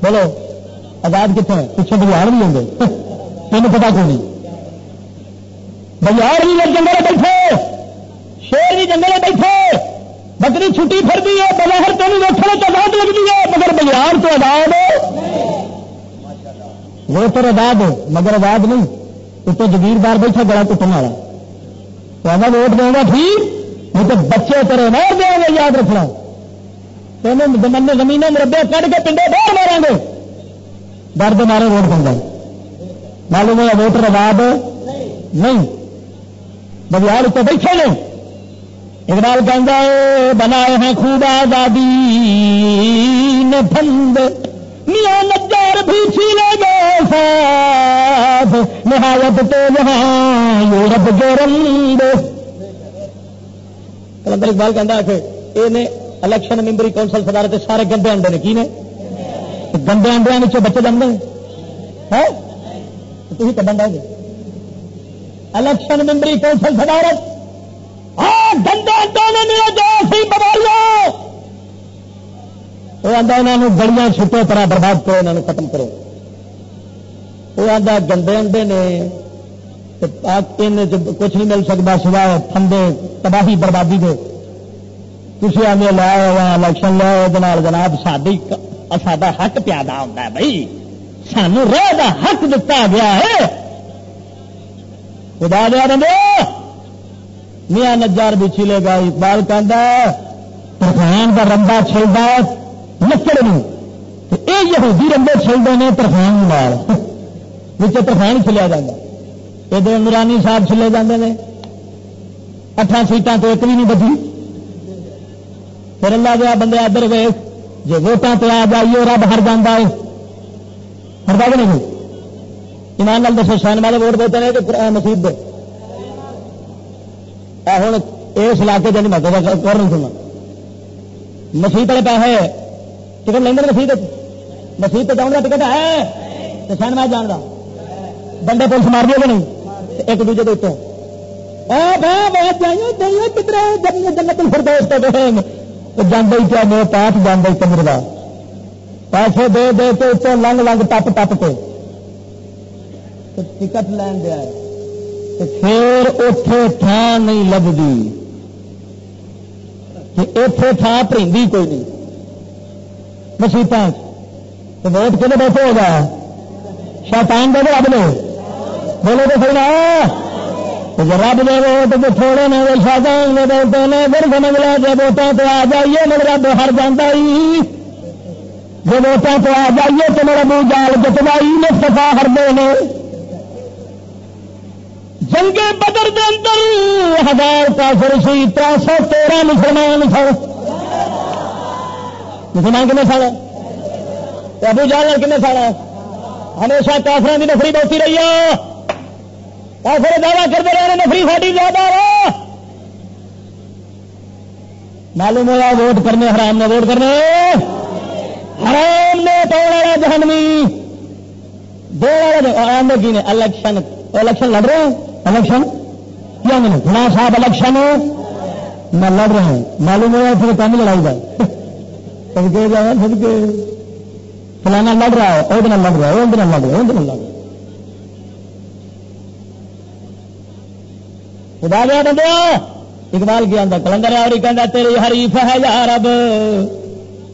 بولو۔ آزاد کتنے پیچھے بگیار بھی ہوں گے۔ تین پتا کیوں نہیں؟ بگیار بھی جنگل بیٹھے۔ شیر بھی جنگل بیٹھے۔ بکری چھٹی پھرتی ہے، بظاہر تین ویٹنے تو آزاد لگتی ہے، مگر بگیار تو آزاد وہ تو آزاد ہے، مگر آزاد نہیں۔ اتنے جگیردار بیٹھا بڑا کٹن والا۔ تو ووٹ دیں گا ٹھیک نہیں تو بچے تیرے مار دیں گے یاد رکھنا۔ تینوں زمین مربے کٹ کے پنڈے باہر مارا گے۔ ڈر درد مارے ووٹ دیں معلوم ہے ووٹر آباد؟ نہیں۔ بگیار اتنے بیٹھے نے، اقبال کہ بنائے ہیں خوب آزادی، نے بند میاں نجار بھی چھیلے گئے ساتھ، نہایت تو یہاں یورپ کے رنگ۔ کلندر اقبال کہہ کہ یہ الیکشن ممبری کونسل صدارت سارے گندے انڈے نے، کی نے؟ گندے انڈیا بچے جمتے تھی تو بندہ گے الیکشن ممبری کونسل صدارت ہاں، گندے انڈے نے جو سی بماریاں وہ آتا انہوں گلیاں چھٹو طرح برباد کرو انہوں ختم کرو۔ وہ آتا گندے انڈے نے کچھ نہیں مل سکتا سوائے تھندے تباہی، بربادی دے۔ تھی آگے لایا ہوا الیکشن لیا جناب ساری سا حق پیادا ہوتا ہے بھائی۔ سانو رہ کا حق دتا گیا ہے۔ خدا دیا بندے میاں نجار بھی چلے گا اقبال کہ ترخان کا رمبا چلتا لکڑ نہیں یہ یہودی رمبے چلتے ہیں ترخان مال نیچے ترخان چلیا جاتا ادھر نورانی صاحب چلے جاتے ہیں اٹھان سیٹان تو ایک بھی نہیں بچی۔ پھر اللہ دیا بندے ادھر گئے جی ووٹان پہ آ جائیے رب ہر جانا ہے ہردا کہ نہیں ایمان لال دسو سین والے ووٹ دیتے ہیں کہ مسیح دے ہوں اس علاقے جی میں کر نہیں سننا مسیح والے پیسے ٹکٹ لیں مسیح مسیح پہ جاؤں گا ٹکٹ ہے تو سین میں جان گا بندے پولیس مار دیا کہ نہیں ایک دوجے کے اتوں جنت فردوس جانا ہی کیا میرے پاس جانا کمر کا پیسے دے دے کے اتوں لنگ لنگ ٹپ ٹپ کے ٹکٹ لین دیا پھر اتے تھان نہیں لگتی اتے تھان پرندی کوئی نہیں مسیطا ووٹ کھے بیٹھے ہوگا شیطان دے رب نے بولو تو صحیح نا رب دے ووٹ تو تھوڑے نے شاطان نے ووٹوں نے پھر سمجھ لیا جی ووٹوں تو آ جائیے، مگر رب ہر جانا ہی۔ جو ووٹوں تو آ جائیے تو میرا منہ جال جتوائی نے سفا ہر دے جنگے بدر دے اندر ہزار کافر سی تر سو تیرہ مسلمان سن۔ مسلمان کنے سال ابو جال کنے سال ہمیشہ کافر کی نفری بہتی رہی ہے۔ کافر دعوی کرتے رہے نفری ساری زیادہ معلوم ہوا ووٹ کرنے، حرام نے ووٹ کرنے۔ حرام نے والا جہنمی۔ دو والے کی نے الیکشن الیکشن لڑ رہے ہیں؟ الیکشن؟ کیا میں گنا صاحب الیکشن میں لڑ رہا ہوں۔ معلوم ہوا پھر کام لڑائی کا سب کے جا سب کے۔ فلانا لڑ رہا ہے، وہ دن لڑ رہا ہے، وہ دن لڑ رہا ہے، وہ دن لڑ رہا ہے۔ خدا گیا بندے اقبال کیا کلندر اور کہہ تیری حریف ہے یا رب؟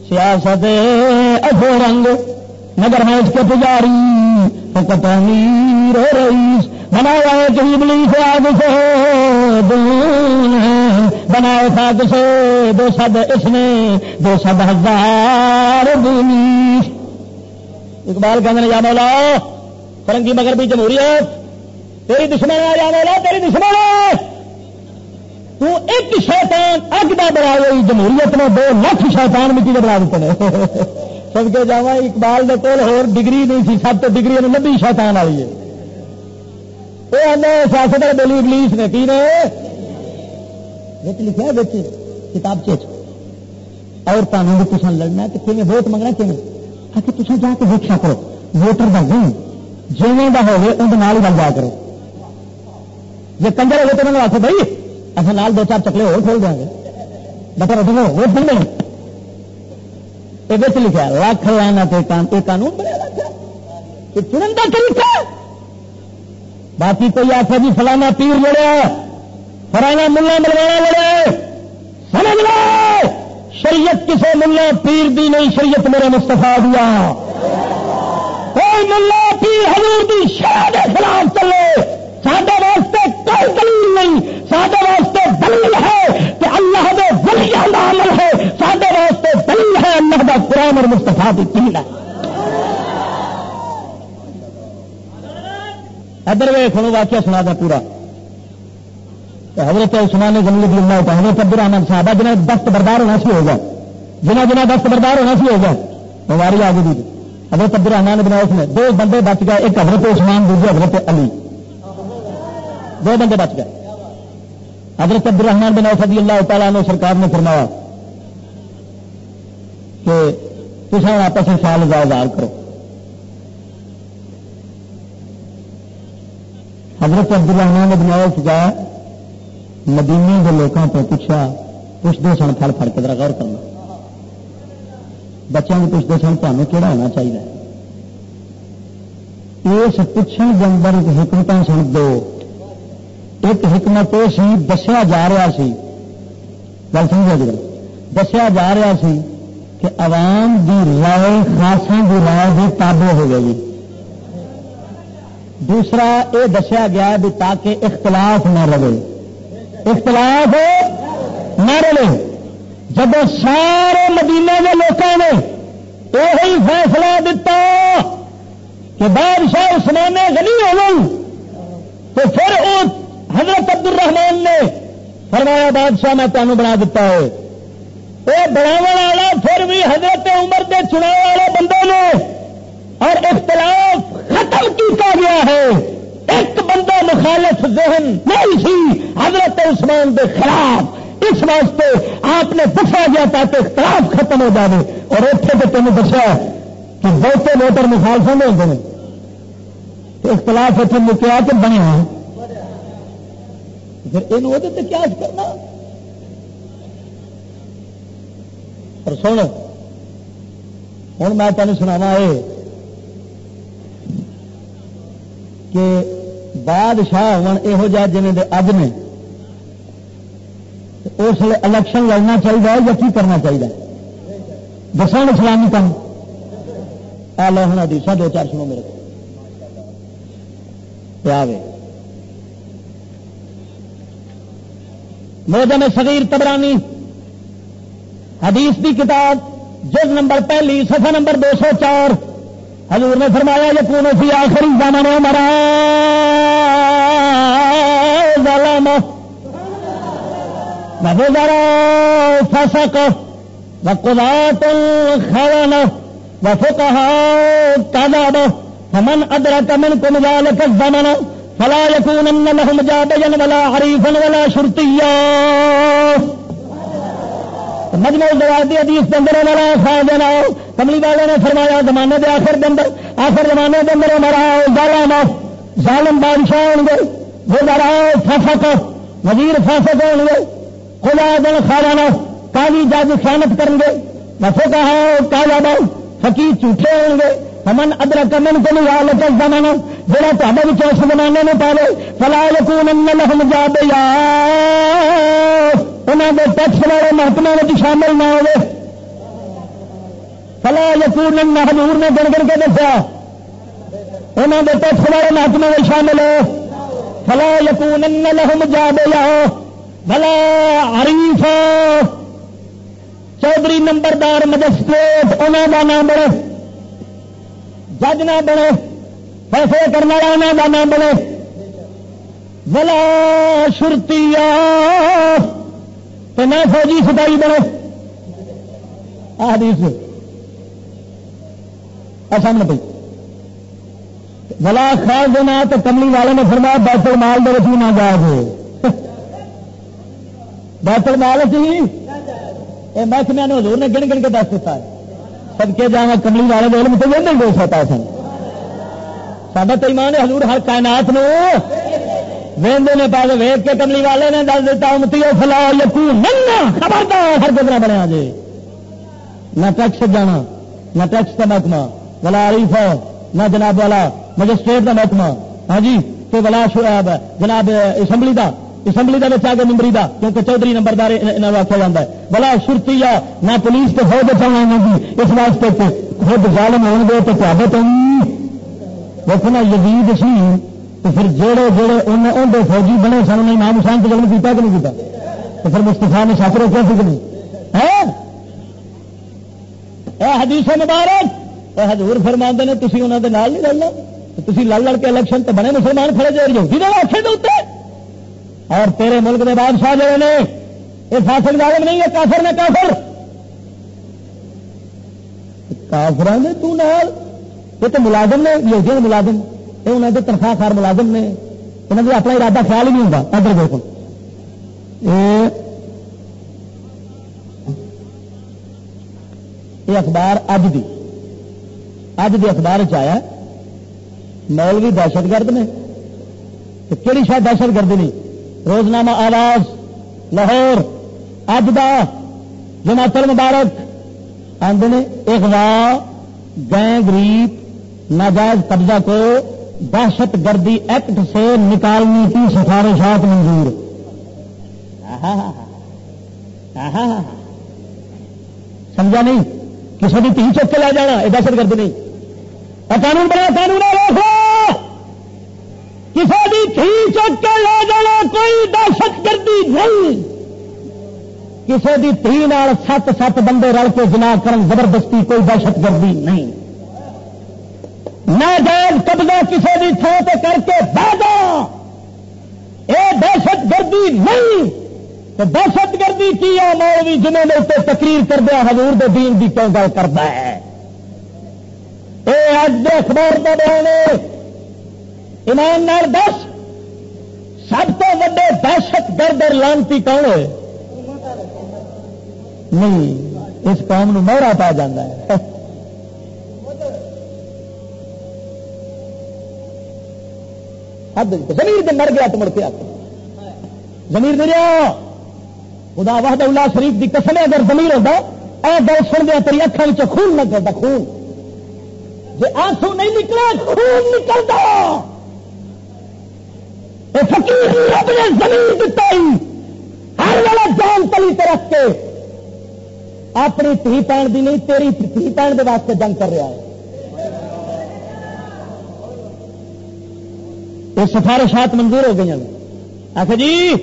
سیاست افو رنگ، نگر میں اس کے پجاری، فقط امیر رئیس، بنایا ابلی سے آگ سے دون بنائے ساگ سے دو سد اس نے دو سد ہزار دونی اقبال کہنے یا مولا، فرنگی مگر بھی جمہوریت تیری دشمن ہے یا مولا تیری دشمن تو ایک شیطان اگ کا بنا گئی جمہوریت نے، دو لکھ شیطان مٹی کے بنا دیتے ہیں سب کے جا اقبال کے کول ہو ڈگری نہیں سی، سب تو ڈگری نے لبھی شیطان والی ہے۔ وہ آدھے سیاست بولی انگلش نے، کی نے؟ لکھا بچ کتاب چ اور تمہیں بھی تصا لڑنا کہ کھے ووٹ منگنا کھے آ کے تصا جا کے دیکھا کرو۔ ووٹر کا نہیں۔ جیویں کا ہوگی اندر ہی بن جا کرو۔ جی کنجر ہوگی تو انہوں نے آخو بھائی اچھا لال دو چار چکلے اور کھول دیں گے۔ بتا رہے ووٹ بن یہ لکھا لاکھ لانا قانون بنے کہ چنن کا طریقہ باقی کوئی آخر جی فلانا پیر لڑے فلانا ملا ملوانا لڑے۔ سمجھ لو، شریعت کسے ملا، پیر دی نہیں، شریعت میرے مستفا دیا۔ کوئی ملا، پیر حضور دی شاہ خلاف چلے۔ سڈے واسطے کوئی دلیل نہیں سڈے واسطے دلیل ہے کہ اللہ دے ولیاں کا عمل ہے سڈے واسطے دلیل ہے اللہ کا قرآن اور مستفا کی تین ہے۔ ادھر وے کھڑو واقعہ سنا دیا پورا۔ حضرت عثمان جنگل کی اللہ ہوتا حضرت عبد الرحمان صاحب جنہیں دست بردار ہونا سی ہوگا جنہیں جنہیں دست بردار ہونا سی ہوگا ہماری آگے دی حضرت عبد الرحمان بنا اس نے دو بندے بچ گئے، ایک حضرت عثمان، دوسرے حضرت علی۔ دو بندے بچ گئے۔ حضرت عبد الرحمان بن رضی اللہ تعالیٰ نے سرکار نے فرمایا کہ تصا آپس میں سال ہزار کرو۔ حضرت عبد الرحمان بن عوف گیا مدینے کے لوگوں کو پوچھا پوچھتے سن پھل پڑ کے غور کرنا۔ بچوں کو پوچھتے سن تمہیں کہڑا ہونا چاہیے اس پوچھنے کے اندر حکمت سن دو۔ ایک حکمت یہ سی دسیا جا رہا سی گل سمجھا جی دسیا جا رہا سی کہ عوام دی رائے خاصا کی رائے بھی تابع ہو گئی دوسرا یہ دسیا گیا بھی تاکہ اختلاف نہ رہے اختلاف نہ رہے جب سارے مدینے کے لوگوں نے یہ فیصلہ دتا کہ بادشاہ عثمان غنی ہو گئی تو پھر وہ حضرت عبد الرحمان نے فرمایا، بادشاہ میں تمہیں بنا دیتا ہے۔ وہ بناو والا، پھر بھی حضرت عمر کے چناؤ والے بندے نے اور اختلاف ختم کیا گیا ہے۔ ایک بندہ مخالف ذہن نہیں سی حضرت عثمان کے خلاف۔ اس واسطے آپ نے دسا گیا تاکہ اختلاف ختم ہو جائے اور اتنے تو تمہیں دسا کہ بہتے ووٹر مخالف نہیں ہوتے ہیں اختلاف اتنے مکیا کہ بنیا پھر یہ کیا کرنا؟ اور سن ہوں میں تمہیں سناوا یہ کہ بادشاہ ہون یہو جہ جن اب نے اس لیے الیکشن لڑنا چاہیے یا کی کرنا چاہیے دسان اسلامی کام آ لو ہوں دیسا دو چار سنو میرے کو۔ موجم صغیر تبرانی، حدیث کی کتاب، جز نمبر پہلی سفا نمبر دو سو چار۔ حضور نے فرمایا یہ کون سی آخری زمانے مرا۔ ظلم۔ وزرا فسق وقضات خون وفقها كذب فمن أدرك منكم ذلك الزمن فلا يكونن لهم جابيا ولا عريفا ولا شرطيا. مجموع جواب دی حدیث کے اندر والا خا کملی والے نے فرمایا، زمانے دے آخر دن آخر زمانے کے اندر مرا ظالم ظالم بادشاہ ہو گے وہ ذرا فاسق، وزیر فاسق ہو گے خدا دن خارانا کالی جج خیانت کریں گے وفو کہا کالا باؤ فقیر جھوٹے ہو گے ہمن ادرک من کو نہیں آ زمانہ جڑا تے اس زمانے میں پاوے فلا یکون لهم جاب یا انہاں دے ٹیکس والے محکمے میں شامل نہ ہوے فلا یکون حضور نے گن گن کے دسیا۔ انہاں دے ٹیکس والے محکمے میں شامل ہو۔ فلا یکون لهم جاب یا بلا عریف چودھری نمبردار مجسٹریٹ انہوں کا نام بڑے جج نہ بنے، فیصلے کرنے والا کا نام بنے۔ بلا شرتی نہ فوجی سپاہی بنے۔ آدیش سامنے پہ بلا خیال دینا تو کملی والے نے فرمایا، بیت المال دے بھی نہ جا گے بیت المال سی محکمے نے حضور نے گن گن کے دس دیتا ہے۔ سب کے جانا کملی والے دل میں وہ نہیں دے سکتا سن۔ سب تو ایمان حضور ہر کائنات نو۔ وہدے نے پاس ویگ کے کملی والے نے دس دیتا امتی فلا یقو خبردار، ہر گزرا بنیا جی نہ ٹیکس جانا، نہ ٹیکس کا محکمہ۔ بلا عریف ہے نہ جناب والا مجسٹریٹ کا محکمہ۔ ہاں جی تو ولا بلا جناب اسمبلی کا اسمبلی کا بچا گیا ممبری کا کیونکہ چودھری نمبردار آخیا جاتا ہے۔ بلا شرتی آ نہ پولیس تو فوج چلنا گی اس واسطے خود ظالم ہو گے تو کیا تو دیکھو نا، یزید سی تو پھر جہے جہے ان فوجی بنے سن انہیں نام حسین تو جلد کیا کہ نہیں کیا تو پھر مستفا نے سات روکیا سی کہ نہیں؟ اے حدیث مبارک، اے حضور فرما نے تھی انہوں کے نال نہیں لڑنا تھی لڑ لڑ کے الیکشن تو بنے مسلمان کھڑے جائے یہودی دے آخر دے اور تیرے ملک کے بادشاہ جڑے نے، یہ فاصل ظالم نہیں ہے، کافر نے کافر۔ کافر نے تو نال، یہ تو ملازم نے، یہ ملازم، یہ انہوں نے تنخواہ خار ملازم نے۔ انہوں نے اپنا ارادہ خیال ہی نہیں ہوتا ادھر دیکھو یہ اخبار اج دی۔ اج دی اخبار چیا مولوی دہشت گرد نے۔ کہڑی شاید دہشت گرد نہیں؟ روزنامہ آواز، لاہور اج دا جماعت المبارک آدھے اغوا گینگ ریپ ناجائز قبضہ کو دہشت گردی ایکٹ سے نکالنے کی سفارشات منظور۔ سمجھا نہیں؟ کسی بھی تین چوک کے لے جانا، یہ دہشت گردی نہیں۔ قانون بنا قانون روکو کسی بھی تھی چک کے لے جانا، کوئی دہشت گردی نہیں۔ کسی بھی تھی سات سات بندے رل کے جنا کر زبردستی کوئی دہشت گردی نہیں۔ ناجائز قبضہ کسی بھی تھان پہ کر کے بہت یہ دہشت گردی نہیں۔ تو دہشت گردی کی ہے مولوی جنہوں نے اسے تقریر کر دیا، حضور دے دین کی کیوں گل کرتا ہے۔ یہ اج اخبار کا بیان ایمان نال دس سب تو وڈے دہشت گرد اور لانتی کون ہے نہیں، اس قوم مہرا پا جا ہے۔ زمین مر گیا تو مڑ کے آپ زمین دیا خدا وحد اللہ شریف کی قسم اگر زمین ہوتا اے گل سن دیا تیری اکھان خون نہ کرتا خون۔ جی آنسو نہیں نکلا خون نکلتا فقیر رب نے زمین دتا ہر والا جان تلی تو رکھ کے اپنی تھی پہن دی نہیں، تیری تھی پہن دے واسطے جنگ کر رہا ہے۔ یہ سفارشات منظور ہو گئی آخر جی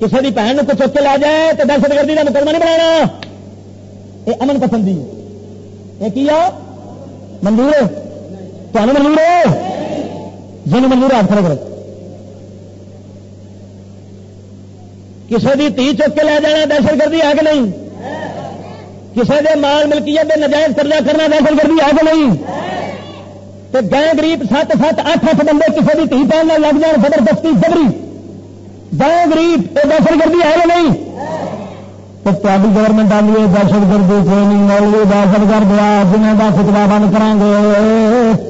کسی کی بہن کو چوک کے لا جائے تو دہشت گردی کا مقدمہ نہیں بنانا۔ یہ امن پسندی یہ کیا منظور ہے؟ تمہیں منظور ہے؟ جن منظور ہاتھ کرو کسی کی تی چک کے لے جانا دہشت گردی ہے کہ نہیں؟ کسی کے مال ملکیت کے نجائز قرضہ کرنا دہشت گردی ہے کہ نہیں؟ تو گائے گریب سات سات اٹھ اٹھ بندے کسی کی تی پہننے لگ جان زبردستی جبری گائے گریب، یہ دہشت گردی ہے کہ نہیں؟ تو تاری گورنمنٹ آئی ہے، دہشت گردی کوئی نہیں، مولوی دہشت گرد آ جنہیں کا فتوا بند کریں گے۔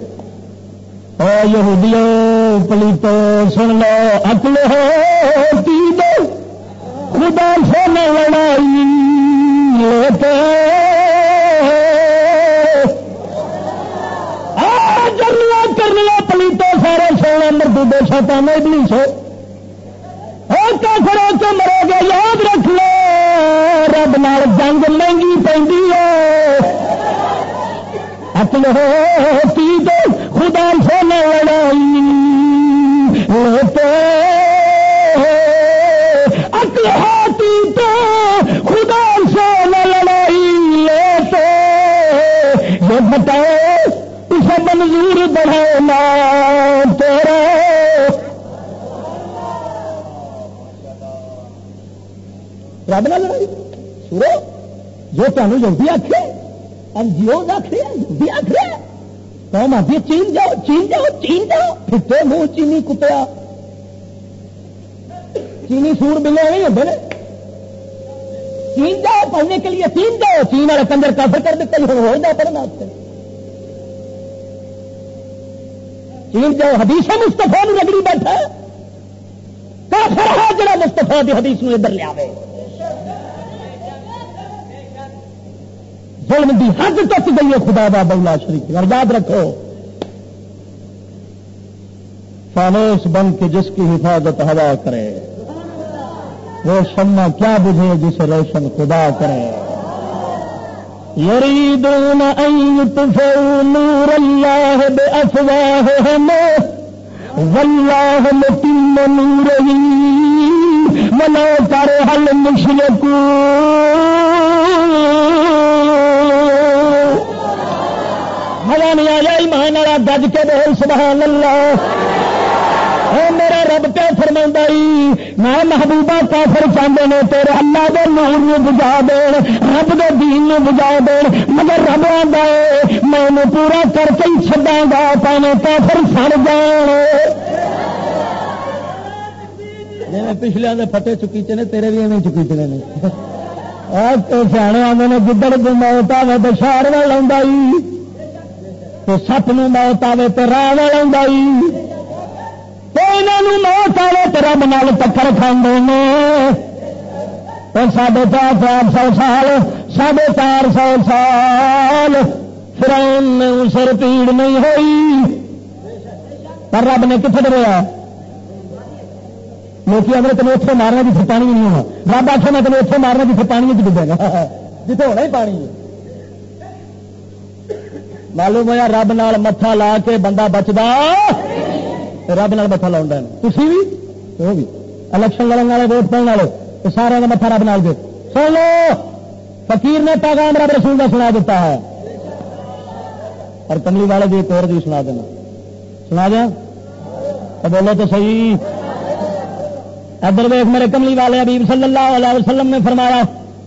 یہودیو، پلیتو، سن لو اکل ہو خدا سے نہ لڑائی جریا کرنیا پلیتو سارے سونا مردو دو شاتا میں بھی سو کافر ہو کے مرو گے یاد رکھ لو۔ رب نال جنگ مہنگی پی اکل ہوتی تو خدا سے نہ لڑائی اکل تو خدا سے نہ لڑائی لیتے یہ بتاؤ اسے منظور بڑھانا تیرا۔ رب نہ لڑائی۔ سورو، جو تمہیں جلدی آخے این جی او آخ جلدی آخ رہے قوم آتی چین جاؤ چین جاؤ چین جاؤ پھٹے منہ چینی کتیا چینی سور بلے نہیں ہوتے نا چین جاؤ پڑھنے کے لیے چین جاؤ، چین والے کنجر کافر کر دیتے ہوں ہو جاؤ پڑھنا آپ سے چین جاؤ، حدیث مستفا رگڑی بیٹھا۔ کافر ہے جڑا مستفا کی حدیث ادھر لیا ظلم دی حد تک گئی ہے خدا دا بولا شریف۔ اور یاد رکھو، فانوس بن کے جس کی حفاظت ہوا کرے۔ وہ شمع کیا بجھے جسے روشن خدا کرے؟ يريدون أن يطفئوا نور الله بأفواههم والله متم نوره ولو كره المشركون مزہ نہیں آیا ایمان والا گج کے بول سبحان اللہ. اے میرا رب کیا فرما میں محبوبہ کافر چاہتے ہیں تیرے اللہ دے نور نو بجا دین، رب دے دین نو بجا دین۔ مگر رب آتا ہے میں پورا کر کے ہی چڈا گا پانے کافر سڑ جان جی پچھلے دے پھٹے چکیچے نے تیرے بھی ایویں چکیچنے نے۔ سیانے آدھے نے گدڑ موت آئے تو شہر والا تو سپ نو موت آئے تو راہ والا تو موت آئے تو رب نال ٹکر کھانے ساڑھے چار چار سو سال ساڑھے چار سو سال پھر سر پیڑ نہیں ہوئی۔ پر رب نے کتنے ڈریا لوگ اگر تمہیں اتنے مارنا جی پانی نہیں ہونا۔ رب آخر میں تمہیں اتنے مارنا جی پانی ڈبے گا۔ جتنے ہونا ہی پانی معلوم ہوا رب نال متھا لا کے بندہ بچتا رب نال متھا لاؤں تھی بھی وہ بھی الیکشن لڑن والے ووٹ پاؤن والے سارے کا متھا رب نال دے سن لو فقیر نے پیغام رب رسول کا سنا دیتا ہے اور کملی والے بھی ایک اور بھی سنا دینا سنا دیا بولو تو صحیح ادر ویخ میرے کملی والے ابیب صلی اللہ علیہ وسلم نے فرمایا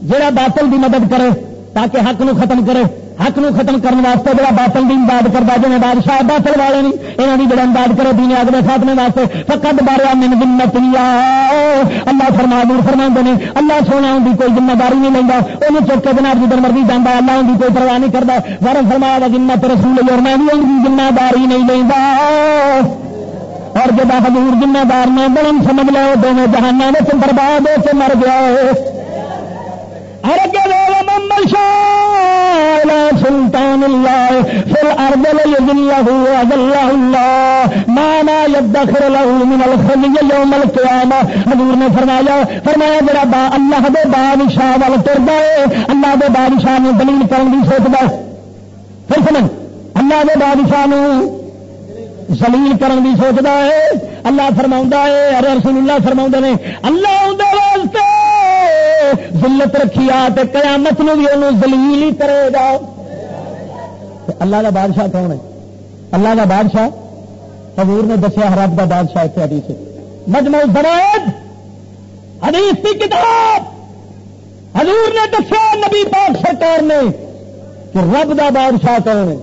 جہاں باطل کی مدد کرے تاکہ حق نو ختم کرے حق نو ختم کرنے واسطے جڑا باطل کی امداد کرتا جی بادشاہ باطل والے نہیں یہاں کی جڑا امداد کرے دین اگلے خاتمے واسطے۔ فقط بارے من ذمت اللہ فرما، دور فرما نے اللہ سونا ان کی کوئی ذمہ داری نہیں لینا انہوں چک کے بنا جدھر مرضی جانا اللہ ان کی کوئی پرواہ نہیں کرتا ورن فرمایا وا ذمت رسول اور میں بھی ان کی ذمہ داری نہیں لینا اور جب حضور ذمہ دار میں بڑن سمجھ لو، دونوں جہانوں میں برباد ہو کے مر گیا سلطان اللہ پھر ارد اللہ اللہ. اللہ مانا یدخر له من الخزي يوم القيامه حضور نے فرمایا فرمایا جڑا با اللہ دے بادشاہ ول ٹردا ہے، اللہ دے بادشاہ نو دلیل کرن دی سوچدا پھر سمجھ، اللہ دے بادشاہ نو زلیل کرن دی سوچدا ہے۔ اللہ فرماوندا ہے، ارے رسول اللہ فرماوندے نے، اللہ واسطے ذلت رکھی آ قیامت نو بھی انہوں زلیل ہی کرے گا۔ اللہ کا بادشاہ کون ہے؟ اللہ کا بادشاہ؟ حضور نے دسیا رب کا بادشاہ اتنے حدیث مجمع درائد حدیث کی کتاب۔ حضور نے دسیا نبی پاک سرکار نے کہ رب دا بادشاہ کون ہے؟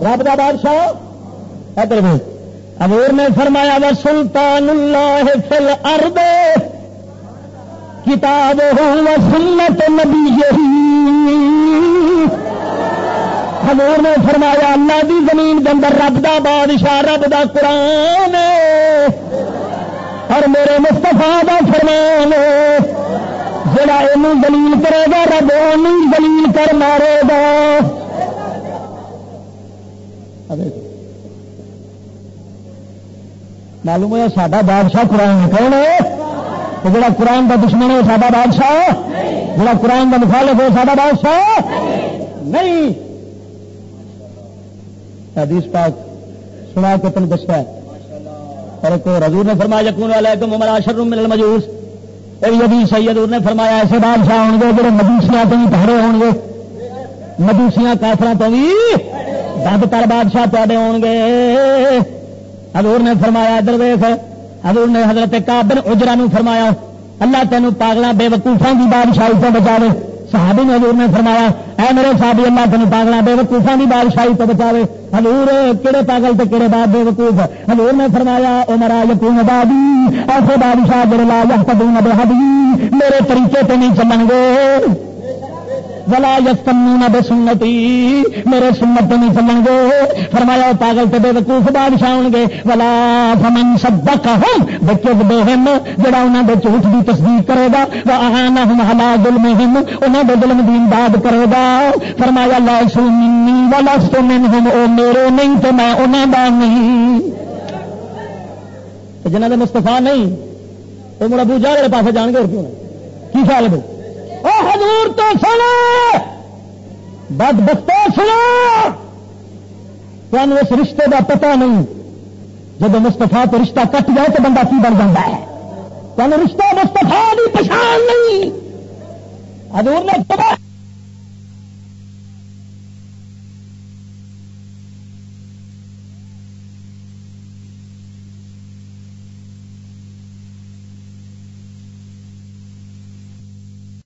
رب دا بادشاہ؟ ادھر میں حضور نے فرمایا، وہ سلطان اللہ فل ارد کتاب ہو سنت نبی یہی۔ حضور نے فرمایا، اللہ دی زمین کے اندر رب دا بادشاہ، رب دا قرآن۔ اور میرے مستفا دا فرمان۔ جڑا یہ دلیل کرے گا، رب دلیل کر مارے گا۔ معلوم ہوا ساڈا بادشاہ قرآن کون ہے؟ جڑا قرآن کا دشمن ہے ساڈا بادشاہ جڑا قرآن کا مخالف ہے ساڈا بادشاہ نہیں! حدیث پاک سنا کے تم دسیا اور ایک رضور نے فرمایا کون والا تو ممرا شرم مل مجوس ابھی سید نے فرمایا، ایسے بادشاہ ہو گے جڑے مجوسیاں تو بھی پہرے ہو گے۔ مجوسیاں کافر تو بھی دب تر بادشاہ تے ہو گے۔ حضور نے فرمایا ادھر ویخ حضور نے حضرت کابن اجرا فرمایا، اللہ تینوں پاگلہ بے وقوفوں کی بادشاہی سے بچا صحابی نے حضور نے فرمایا، اے میرے صحابی، اللہ تین پاگل بے وقوفا کی بادشاہی تو بچاوے. حضور کہڑے پاگل تو کہڑے بات بے وقوف حضور نے فرمایا، او مرا یقین بادی ایسے بادشاہ جڑے لا یا بے میرے طریقے پہ نہیں چلن گے ولا یستمون بے میرے سنت تو نہیں چلن گے فرمایا پاگل تو بے وقوف بادشاہ ہو گے ولا فمن صدق ہم بچے بے ہم جڑا انہوں دے جھوٹ کی تصدیق کرے گا۔ وہ آنا ہم ہلا دل ہم انہوں دے دل میں باد کرے گا۔ فرمایا، لا سننی ولا سمن ہم او میرے نہیں تو میں انہوں دا نہیں۔ جنہ دے مستفا نہیں، وہ مڑا بوجھا میرے پاس جان گے، اور کیوں؟ کی خیال ہے حضور تو سنا بد بختو سنا تمہیں اس رشتے کا پتا نہیں۔ جب مستفا تو رشتہ کٹ جائے تو بندہ کی بن جاتا ہے؟ تمہیں رشتہ مستفا کی پچھان نہیں۔ حضور نے پتا